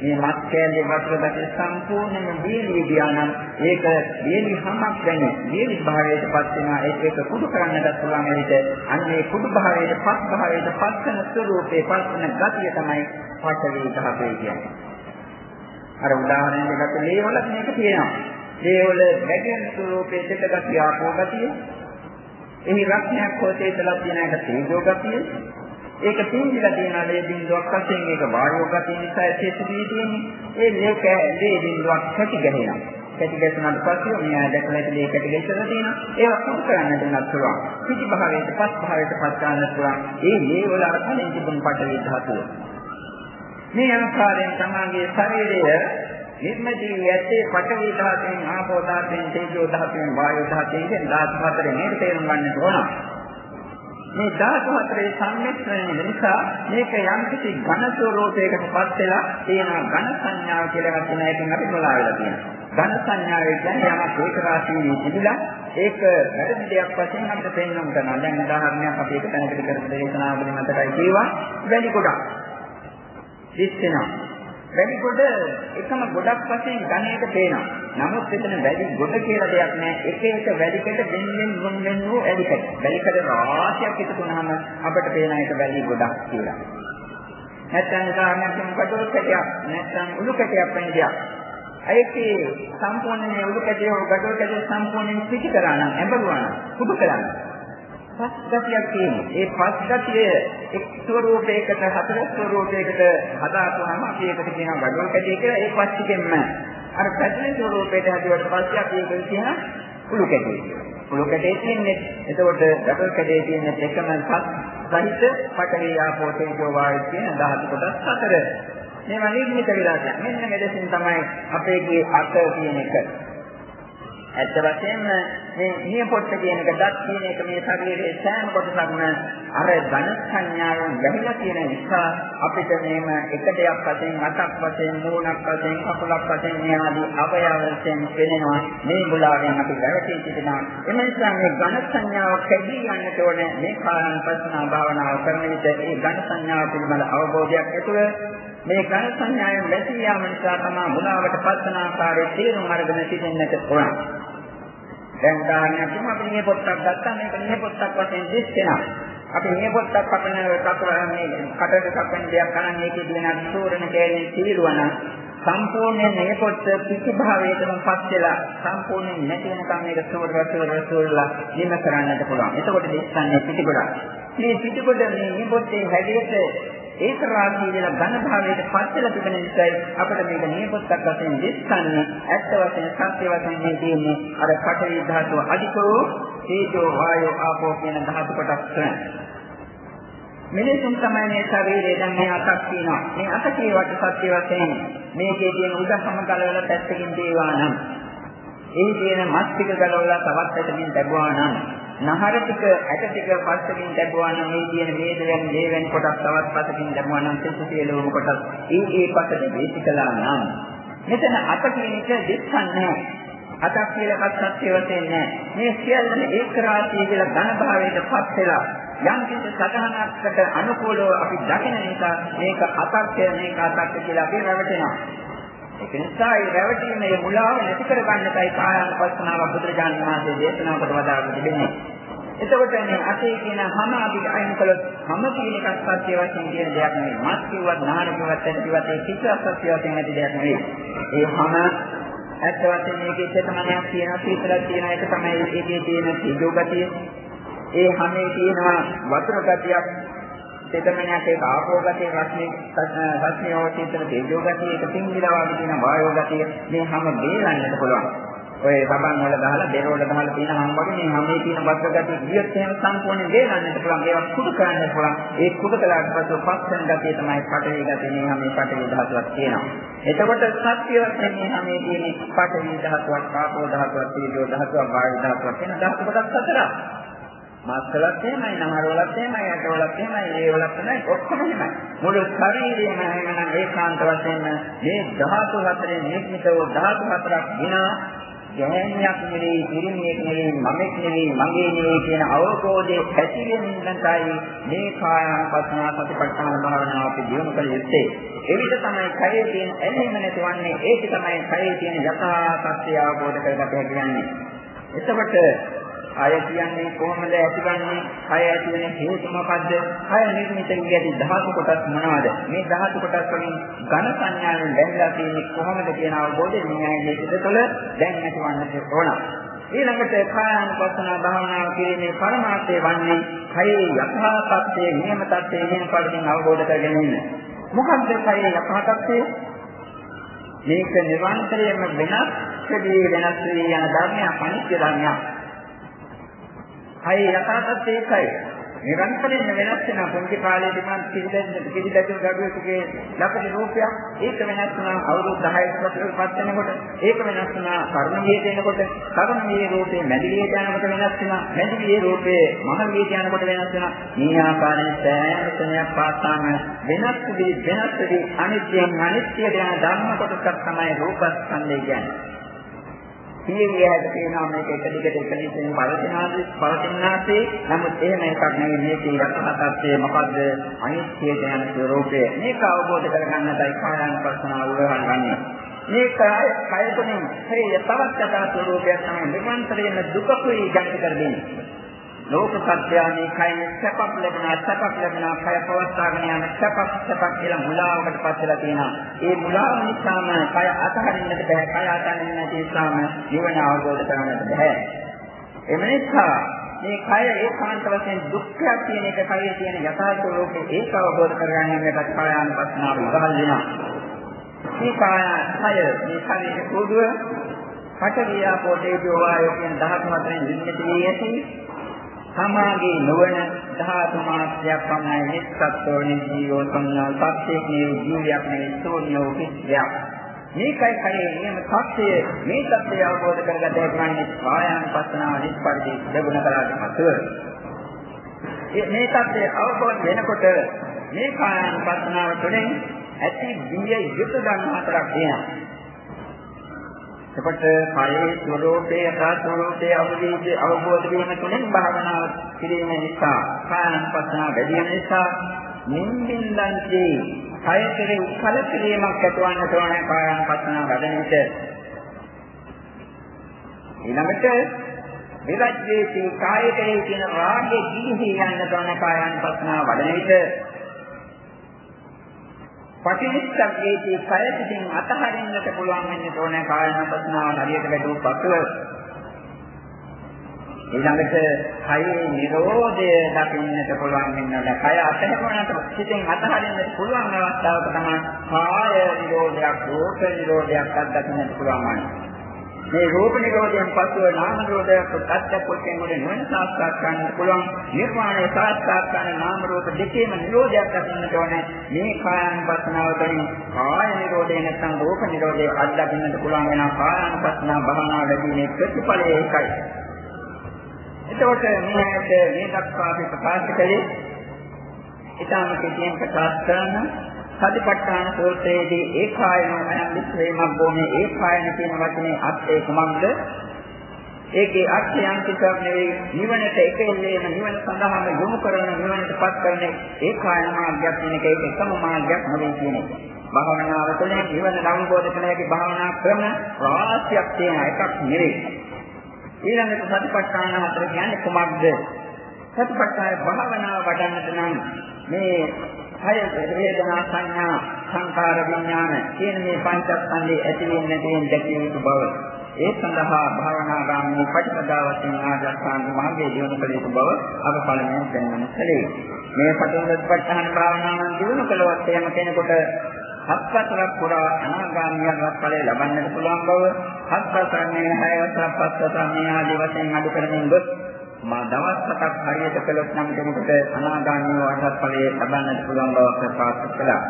මේ මත් කැලේ වතුර බැටේ සම්පූර්ණයෙන්ම බියලි ගියානම් ඒක බියලි හැමක් දැන බියලි භාවයට පත් වෙනවා ඒක කුඩු කරන්නට පුළුවන් ඇලිට අන්න ඒ කුඩු භාවයට පත් භාවයට පත් වෙන ස්වરૂපේ පත් වෙන ගතිය තමයි පටවි ධාතය කියන්නේ. අර උදාහරණයක් ගත්තේ මේ වල මේක තියෙනවා. මේ වල වැටෙන ස්වરૂපයේ දෙක ගතිය ආපෝ ගතිය එහි රක්ණයක් හොතේතලක් තියෙන එක තේජෝ ගතිය ඒක පින්දිලා තියෙන ලේ බින්දුවක් වශයෙන් ඒක වායෝ ගතිය නිසා ඇතිවෙදී තියෙන්නේ. ඒ ලේක ලේ බින්දුවක් කැටි ගැහෙනවා. කැටි ගැසුණාට පස්සේ මෙයා දැකලා ඉතින් ලේ කැටි ගැසලා තියෙනවා. ඒක කුඩු කරන්නට උනත් පුළුවන්. පිටි භාවයට පස් භාවයට පස් ගන්නත් පුළුවන්. ඒ ලේ වල අර කලින් තිබුණු පටවි ධාතුව. මේ ආකාරයෙන් තමගේ ශරීරය නිර්මදී යැත්තේ පඨවි ධාතයෙන් ආපෝ ධාතයෙන් තේජෝ ධාතයෙන් වායෝ ධාතයෙන් කියන ධාතු හතරේ නේද තේරුම් ගන්නට ඕන. මේ ධාතු හතරේ සම්මිශ්‍රණය නිසා මේක යම් කිසි ඝන ස්වરૂපයකටපත් වෙලා තියෙන ඝන සංඥාව කියලා වචන එකකින් අපි මොලා වෙලා තියෙනවා. ඝන සංඥාව කියන්නේ යමක් ඒක රාශියේ තිබිලා ඒක වැරදි දෙයක් වශයෙන් අපිට පෙන්වන්න කරනවා. දැන් උදාහරණයක් අපි එක තැනකට කරපු දේශනාවලින් මතකයි කියවා වැලි ගොඩක්. දිස් වෙනවා. වැලි ගොඩ එකම ගොඩක් වශයෙන් ඝනයට පේනවා. නමුත් එතන වැඩි ගොඩ කියලා දෙයක් නැහැ. එක එක වැඩිකට දෙන්නෙන් මුන් වෙන වූ වැඩිකට. වැඩිකට රාශියක් එකතු වුණාම අපිට පේන එක වැඩි ගොඩක් කියලා. නැත්නම් උදාහරණයක් කටුරු කැටයක් නැත්නම් උළු කැටයක් වෙන දෙයක්. ඒකේ සම්පූර්ණයෙන් උළු කැටය ගඩොල් කැටය සම්පූර්ණයෙන් පිටි කරා නම් ඇඹරුවා නම් කුඩු කරා නම් පස් ගතියක් තියෙනවා. ඒ පස් ගතිය එක් ස්වරූපයකට හතර ස්වරූපයකට හදාගන්නම අපි ඒකට කියනවා ගඩොල් කැටි කියලා. ඒ පස් ටිකෙන්ම අර පැතිරෙන ස්වරූපයට හදුවට පස්සේ අපි ඒකට කියනවා කුළු කැටි කියලා. කුළු කැටේ තියෙන්නේ එතකොට ගඩොල් කැටේ තියෙන එකම පස් සහිත පඨවි ආපෝ තේජෝ වායු කියන ධාතු කොටස් හතර. මේවා නිර්මිත වෙලා තියෙනවා. මෙන්න මෙලෙසින් තමයි අපේගේ අත කියන එක ඇත්ත වශයෙන්ම මේ නියපොත්ත කියන එක දත් කියන එක මේ ශරීරයේ සෑම කොටසක්ම අර ඝන සංඥාවෙන් බැහැලා තියෙන නිසා අපිට මේම එක දෙයක් වශයෙන් අතක් වශයෙන් මූණක් වශයෙන් කකුලක් වශයෙන් මේ ආදී අවයවයන් පෙනෙනවා. මේ මුලාවෙන් අපි වැටී සිටිනවා. එම නිසා මේ ඝන සංඥාව කැදී යන්නට ඕනේ. මේ කාරණ ප්‍රශ්නා භාවනාව කරන විට ඒ ඝන සංඥාව පිළිබඳ අවබෝධයක් ඇතුව මේ ඝන සංඥාවෙන් වැටී යාම නිසා තමයි මුලාවට පස්සන ආකාරයේ තේරුම් අරගෙන සිටින්නට ඕන දැන් උදාහරණයක් ගමු අපි මේ පොත්තක් ගත්තා මේක මේ පොත්තක් වශයෙන් දිස්සෙනවා. අපි මේ පොත්තක් අපන කතරන්නේ කටට කපන දෙයක් කරන් මේකේ තියෙන සූරණ කැලේ තීරුවන සම්පූර්ණයෙන් මේ පොත්ත පිටිභාවයටම පත් වෙලා සම්පූර්ණයෙන් නැති වෙනකම් මේක සූර රසූර රසූරලා නිම කරන්නට පුළුවන්. එතකොට දිස්සන්නේ පිටිකොඩ. මේ පිටිකොඩ මේ පොත්තේ හැඩයට ඒක රාශිය වෙන ඝන භාවයට පත් වෙලා තිබෙන නිසායි අපිට මේක නියපොත්තක් වශයෙන් දිස්සන්නේ ඇත්ත වශයෙන් සත්‍ය වශයෙන් මේ තියෙන්නේ අර පඨවි ධාතුව අධිකෝ තේජෝ වායෝ ආපෝ කියන ධාතු කොටස් තුන. මෙලෙසින් තමයි මේ ශරීරයේ දැන් මේ අතක් තියෙනවා. මේ අත කියවට සත්‍ය වශයෙන් මේකේ තියෙන උදකම කලවල පැත්තකින් දේවා නම් එහි තියෙන මස් ටික ගලවලා තවත් පැත්තකින් ලැබුවා නම් නහර ටික ඇට ටික පස්සකින් ලැබුවා නම් මේ තියෙන වේදයන් දේවෙන් කොටස් තවත් පස්සකින් ලැබුවා නම් සිසු සියලුම කොටස් ඒ ඒ පස්සට වේසිකලා නම් මෙතන අත කියන එක දෙස්සන්නේ අතක් කියලා එකක් සත්‍ය වශයෙන් නැහැ. මේ සියල්ලම ඒක රාශිය කියලා ඝන භාවයට පත් වෙලා යම් කිසි සතහනකට අනුකූලව අපි දකින නිසා මේක අතක්ය මේක අතක්ය කියලා අපි රැවටෙනවා. ඒක නිසා ඒ රැවටීමේ මුලාව නැති කර ගන්නටයි කායानुපස්සනාව බුදුරජාණන් වහන්සේ දේශනා කොට වදාළා තිබෙන්නේ. එතකොට මේ අතේ කියන හැම අපිට අයින් කළොත් හැම කියන එකක් සත්‍ය වශයෙන් කියන දෙයක් නෙවෙයි. මත් කිව්වත්, නාන කිව්වත්, ඇට කිව්වත් ඒ කිසිවක් සත්‍ය වශයෙන් නැති දෙයක් නෙවෙයි. ඒ හැම ඇත්ත වශයෙන් මේකේ චේතනාවක් තියෙනවා, සීතලක් තියෙනවා. ඒක තමයි ඒකේ තියෙන සිදු ගතිය. ඒ හැමේ තියෙනවා වතුර ගතියක්, තෙතමනක් ඒක ආපෝ ගතිය රස්නේ රස්නේ හොතිතර තේජෝ ගතිය ඒක පිංගිලා වගේ තියෙන වායෝ ගතිය මේ හැම බේරන්නට පුළුවන්. ඔය සබන් වල ගහලා බෙර වල ගහලා තියෙන හැම වගේ මේ හැමේ තියෙන වස්තු ගතිය ගියොත් එහෙම සම්පූර්ණයෙන් බේරන්නට පුළුවන්. ඒවා කුඩු කරන්නට පුළුවන්. ඒ කුඩු කළාට පස්සේ පස්සෙන් ගතිය තමයි පටවි ගතිය මේ හැමේ පටවි ධාතුවක් තියෙනවා. එතකොට සත්‍ය වශයෙන් මේ හැමේ තියෙන පටවි ධාතුවක්, ආපෝ ධාතුවක්, තේජෝ ධාතුවක්, වායු ධාතුවක් කියන ධාතු කොටස් හතරක්. මාස්වලත් එහෙමයි, නහරවලත් එහෙමයි, ඇටවලත් එහෙමයි, ඒවලත් එහෙමයි, ඔක්කොම එහෙමයි. මුළු ශරීරයම එහෙමනම් ඒකාන්ත වශයෙන් මේ ධාතු හතරෙන් නිර්මිත වූ ධාතු හතරක් විනා ගැහණියක් නෙවෙයි, පිරිමියෙක් නෙවෙයි, මමෙක් නෙවෙයි, මගේ නෙවෙයි කියන අවබෝධයේ ඇති වෙනින්දයි මේ කායानुපස්සනා සතිපට්ඨාන භාවනාව අපි දියුණු කළ යුත්තේ. එවිට තමයි කයේ තියෙන ඇලීම නැතිවන්නේ. ඒක තමයි කයේ තියෙන යථා සත්‍ය අවබෝධ කරගත හැකි වෙන්නේ. එතකොට කය කියන්නේ කොහොමද ඇතිවන්නේ? කය ඇති වෙන හේතු මොකද්ද? කය නිර්මිත විදිහට ධාතු කොටස් මොනවද? මේ ධාතු කොටස් වලින් ඝන සංඥාවෙන් බැඳලා තියෙන්නේ කොහොමද කියන අවබෝධය මේ ඇයි තුළ දැන් ඇතිවන්නට ඕන. ඊළඟට කායानुපස්සන භාවනාව කිරීමේ පරමාර්ථය වන්නේ කයේ යථා තත්ත්වයේ නියම තත්ත්වයේ නියම පරිදින් අවබෝධ කර ගැනීම. මොකද්ද කයේ යථා තත්ත්වය? මේක නිරන්තරයෙන්ම වෙනස් කදී වෙනස් වී යන ධර්මයක් අනිත්‍ය ධර්මයක්. හයි යථාර්ථය ඒකයි. නිරන්තරයෙන් වෙනස් වෙන පුංචි කාලේදී මම කිසිදෙන්න කිසිදෙන්න දඩුවෙකුගේ ලක්ෂණ රූපයක් ඒක වෙනස් වුණා අවුරුදු 10කට පස්සෙ පත් වෙනකොට. ඒක වෙනස් වුණා කර්ම වියේ දෙනකොට කර්ම වියේ රූපේ මැදිවියේ යනකොට වෙනස් වෙනවා මැදිවියේ රූපේ මහ වියේ යනකොට වෙනස් වෙනවා මේ ආකාරයෙන් සෑම තැනක් පාස්සාම වෙනස් වී වෙනස් වී අනිත්‍යයෙන් අනිත්‍ය යන ධර්ම කොටසක් තමයි රූපස්කන්ධය කියන්නේ. සියවිය හැද තියෙනවා මේක එක දිගට එක දිගට පවතිනාදී පවතිනාසේ නමුත් එහෙම එකක් නෙවෙයි මේකේ යථාර්ථය මොකද්ද? අනිත්‍ය යන ස්වરૂපය මේක අවබෝධ කරගන්නටයි කායන ප්‍රශ්නාව උගන්වන්නේ මේක කය තුළින් හේ තවත් යථා ස්වરૂපයක් තමයි නිරන්තරයෙන්ම දුකකුයි ජනිත කරන්නේ. ලෝක සත්‍යයන්ේ කයින් සැපක් ලැබෙනා සැපක් ලැබෙනා කය පවත්වාගෙන යන සැපක් සැපක් කියලා මුලාවකට පත් වෙලා තියෙනවා. ඒ මුලාව නිසාම කය අතහරින්නට බෑ. කය අතහරින්න නැති නිසාම නිවන අවබෝධ කරගන්නට බෑ. එම නිසා මේ කය ඒකාන්ත වශයෙන් දුක්ඛයක් කියන එක කයේ තියෙන යථා ස්වરૂපේ ඒක අවබෝධ කරගන්නට කායානුපස්සනාව ඉවහල් වෙනවා. මේ කාය කය මේ ශරීරයේ පොදුව පඨවියා පොටේජෝ වායෝ කියන ධාතු හතරෙන් නිර්මිත වී ඇති සමාගේ නොවන ධාතු මාත්‍රයක් පමණයි නිස්සත්ත්ව නිජීවෝ සංඥා සත්‍යයේ ජීවියක් නෙවෙයි සෝනියෝ කිච්චයක්. මේකයි කයේ නියම සත්‍යය. මේ සත්‍යය අවබෝධ කරගත හැකිවන්නේ කායයන් පස්සනාව නිස්පරිදි ලැබුණ කරාට පසුව. මේ සත්‍යය අවබෝධ වෙනකොට මේ කායයන් පස්සනාව තුළින් ඇති විය යුතු ධර්ම හතරක් තියෙනවා. එතකොට කයේ ස්වરૂපයේ යථා ස්වરૂපයේ අවබෝධය අවබෝධ වීම තුළින් භාවනාව කිරීම නිසා කායanusasana වැඩි වෙන නිසා නිම්බින්දන්ති කය කෙරෙහි කලකිරීමක් ඇතිවන්නට ඕන කායanusasana වැඩෙන විට. ඊළඟට විරජ්‍යේති කාය කෙරෙහි කියන රාගයේ දිහි යන්නට ඕන කායanusasana වැඩෙන විට. පටිච්චසමුප්පාදයේදී කය පිටින් අතහරින්නට පුළුවන් වෙන්න ඕනේ කායනපස්නාව හරියට වැටුණු පසුව ඊළඟට කයේ නිරෝධය දකින්නට පුළුවන් වෙනවා. කය අතහැරුණාට පිටින් අතහරින්නට පුළුවන් අවස්ථාවක තමයි කාය නිරෝධයක්, රූප නිරෝධයක් අත්දකින්නට පුළුවන් වන්නේ. මේ රූප නිරෝධයෙන් පසුව නාම නිරෝධයක් ප්‍රත්‍යක්ෂයෙන් උඩ නොවන සාක්ෂාත් කරගන්න පුළුවන් නිර්වාණය සාක්ෂාත් කරන නාම රූප දෙකේම නිරෝධයක් දක්වන්නට ඕනේ මේ කායानुපස්සනාව තුළින් කාය නිරෝධය නැත්නම් රූප නිරෝධය අත්දකින්නට පුළුවන් වෙන කායानुපස්සනාව භාවනාව වැඩිීමේ ප්‍රතිඵලය ඒකයි එතකොට මේකට මේ දක්වා අපි ප්‍රකාශ කළේ ඊටම කෙටියෙන් ප්‍රකාශ කරන්න සතිපට්ඨාන සූත්‍රයේදී ඒකායන අනිත්‍යමක් බොමේ ඒකායන කියන වචනේ අර්ථය කුමක්ද? ඒකේ අර්ථයන් ටිකක් නෙවෙයි නිවනට එකෙල්ලේම නිවන සඳහාම යොමු කරන නිවනටපත් කරන ඒකායන මාර්ගයක් කියන එක ඒක එකම මාර්ගයක් නෙවෙයි කියන එක. භාවනාව තුළින් නිවන සම්බෝධ කරන හැකි භාවනා ක්‍රම රාශියක් තියෙන එකක් නෙවෙයි. ඊළඟට සතිපට්ඨාන හතර කියන්නේ කුමක්ද? සතිපට්ඨාන භාවනාව වඩන්නට නම් මේ කය වේදනා සංඥා සංකාර විඥාන කියන මේ පංචස්කන්ධයේ ඇති වෙන්නේ නැති දැකිය යුතු බව. ඒ සඳහා භාවනා ගාමී ප්‍රතිපදාවකින් ආජස්ථාන මාර්ගයේ දියුණු කළ යුතු බව අප පළමුවෙන් දැනගන්න කලේ. මේ පටිච්චසමුප්පාදන භාවනාවන් දියුණු කළොත් එහෙම කෙනෙකුට හත්වතරක් පුරා අනාගාමියවත් ඵලය ලබන්නට පුළුවන් බව හත්වතරනේ හයවතර පස්වතරනේ ආදී වශයෙන් අඩු කරමින් ගොස් මා දවස් හතක් හරියට කළොත් නම් කෙනෙකුට අනාගාමී වඩහත් ඵලයේ ලබන්නට පුළුවන් බව ප්‍රකාශ කළා.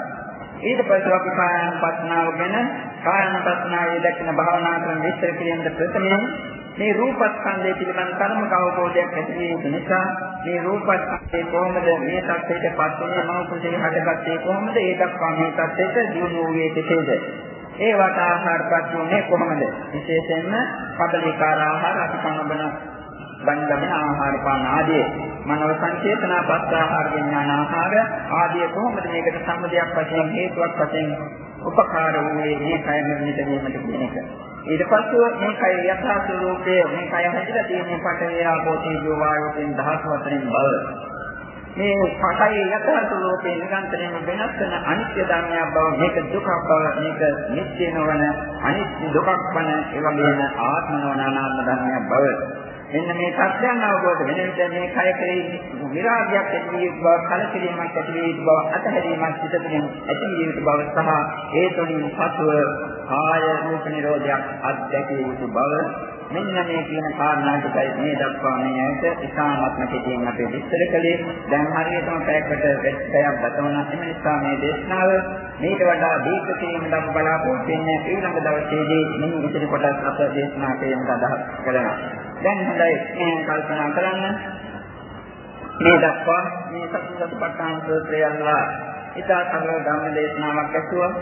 ඊට පස්සේ අපි කායන පස්නාව ගැන කායන පස්නාවේ දක්වන භාවනා ක්‍රම විස්තර කිරීමට ප්‍රථමයෙන් මේ රූපස්කන්ධය පිළිබඳ ධර්මක අවබෝධයක් ඇති වීම නිසා මේ රූපස්කන්ධය කොහොමද මේ තත්ත්වයට පත් වෙන්නේ මව කුසලයේ හටගත්තේ කොහොමද ඒ දක්වා මේ තත්ත්වයට දියුණු වූයේ කෙසේද? ඒවට ආහාරපත් වුණේ කොහොමද? විශේෂයෙන්ම කබලිකාර ආහාර අපි කනබන ගන්න ලබන ආහාර පාන ආදී මනෝ සංචේතන පස්ස ආහාර විඥාන ආහාර ආදී කොහොමද මේකට සම්මුතියක් වශයෙන් හේතුවක් වශයෙන් උපකාර වූයේ මේ කය නිර්මිත වීමට කියන එක. ඊට පස්ව මේ කය යථා ස්වરૂපයේ මේ කය හැදිලා තියෙන පඨවි ආපෝ තේජෝ වායෝ කියන දහස් වතරින් බව. මේ පඨවි යථා ස්වરૂපයේ නිරන්තරයෙන් වෙනස් වෙන අනිත්‍ය ධර්මයක් බව මේක දුකක් බව මේක නිත්‍ය නොවන අනිත්‍ය දුකක් වන ඒ වගේම ආත්ම නොවන අනාත්ම ධර්මයක් බව මෙන්න මේ සත්‍යයන් අවබෝධ වෙන විට මේ කය කෙරෙහි විරාගයක් ඇති වී බව, කලකිරීමක් ඇති වී බව, අතහැරීමක් සිදුවෙන ඇති වී බව සහ ඒ තුළින් පසුව කාය රූප නිරෝධයක් අත්දැකිය යුතු බව මෙන්න මේ කියන කාරණා ටිකයි මේ දක්වා මේ ඇයට ඉතාමත්ම කෙටියෙන් අපි විස්තර කළේ. දැන් හරියටම පැයකට වැස්සයක් ගතවන එම නිසා මේ දේශනාව මේට වඩා දීර්ඝ කිරීමකට අපි බලාපොරොත්තු වෙන්නේ ඊළඟ දවසේදී මේ ඉතිරි කොටස් අප දේශනා කිරීමට අදහස් කරනවා. දැන් හොඳයි මේ කල්පනා කරන්න. මේ දක්වා මේ සත්‍යසතිපට්ඨාන සූත්‍රය අනුව ඉතා සරල ධර්ම දේශනාවක් ඇසුවා.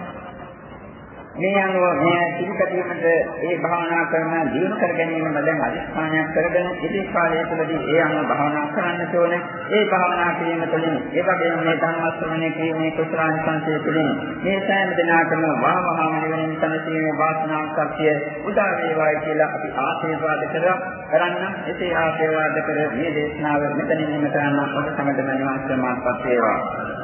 මේ අනුව මේ පිළිපැදීමට ඒ භාවනා කරන දියුණු කර ගැනීම දැන් අධිෂ්ඨානයක් කරගෙන ඉදිරි කාලය තුළදී ඒ අනුව භාවනා කරන්න ඕනේ. ඒ භාවනා කිරීම තුළින් ඒ වගේම මේ ධර්ම ශ්‍රවණය කිරීමේ කුසලාන සංසය තුළින් මේ සෑම දිනකටම වහවහාම නිවනින් තනසීමේ වාසනාව ශක්තිය උදා වේවායි කියලා අපි ආශිර්වාද කරන්න. එසේ ආශිර්වාද කර මේ දේශනාව මෙතනින් නිම කරන්න ඔබ සමග නිවන් සමාපත් වේවා.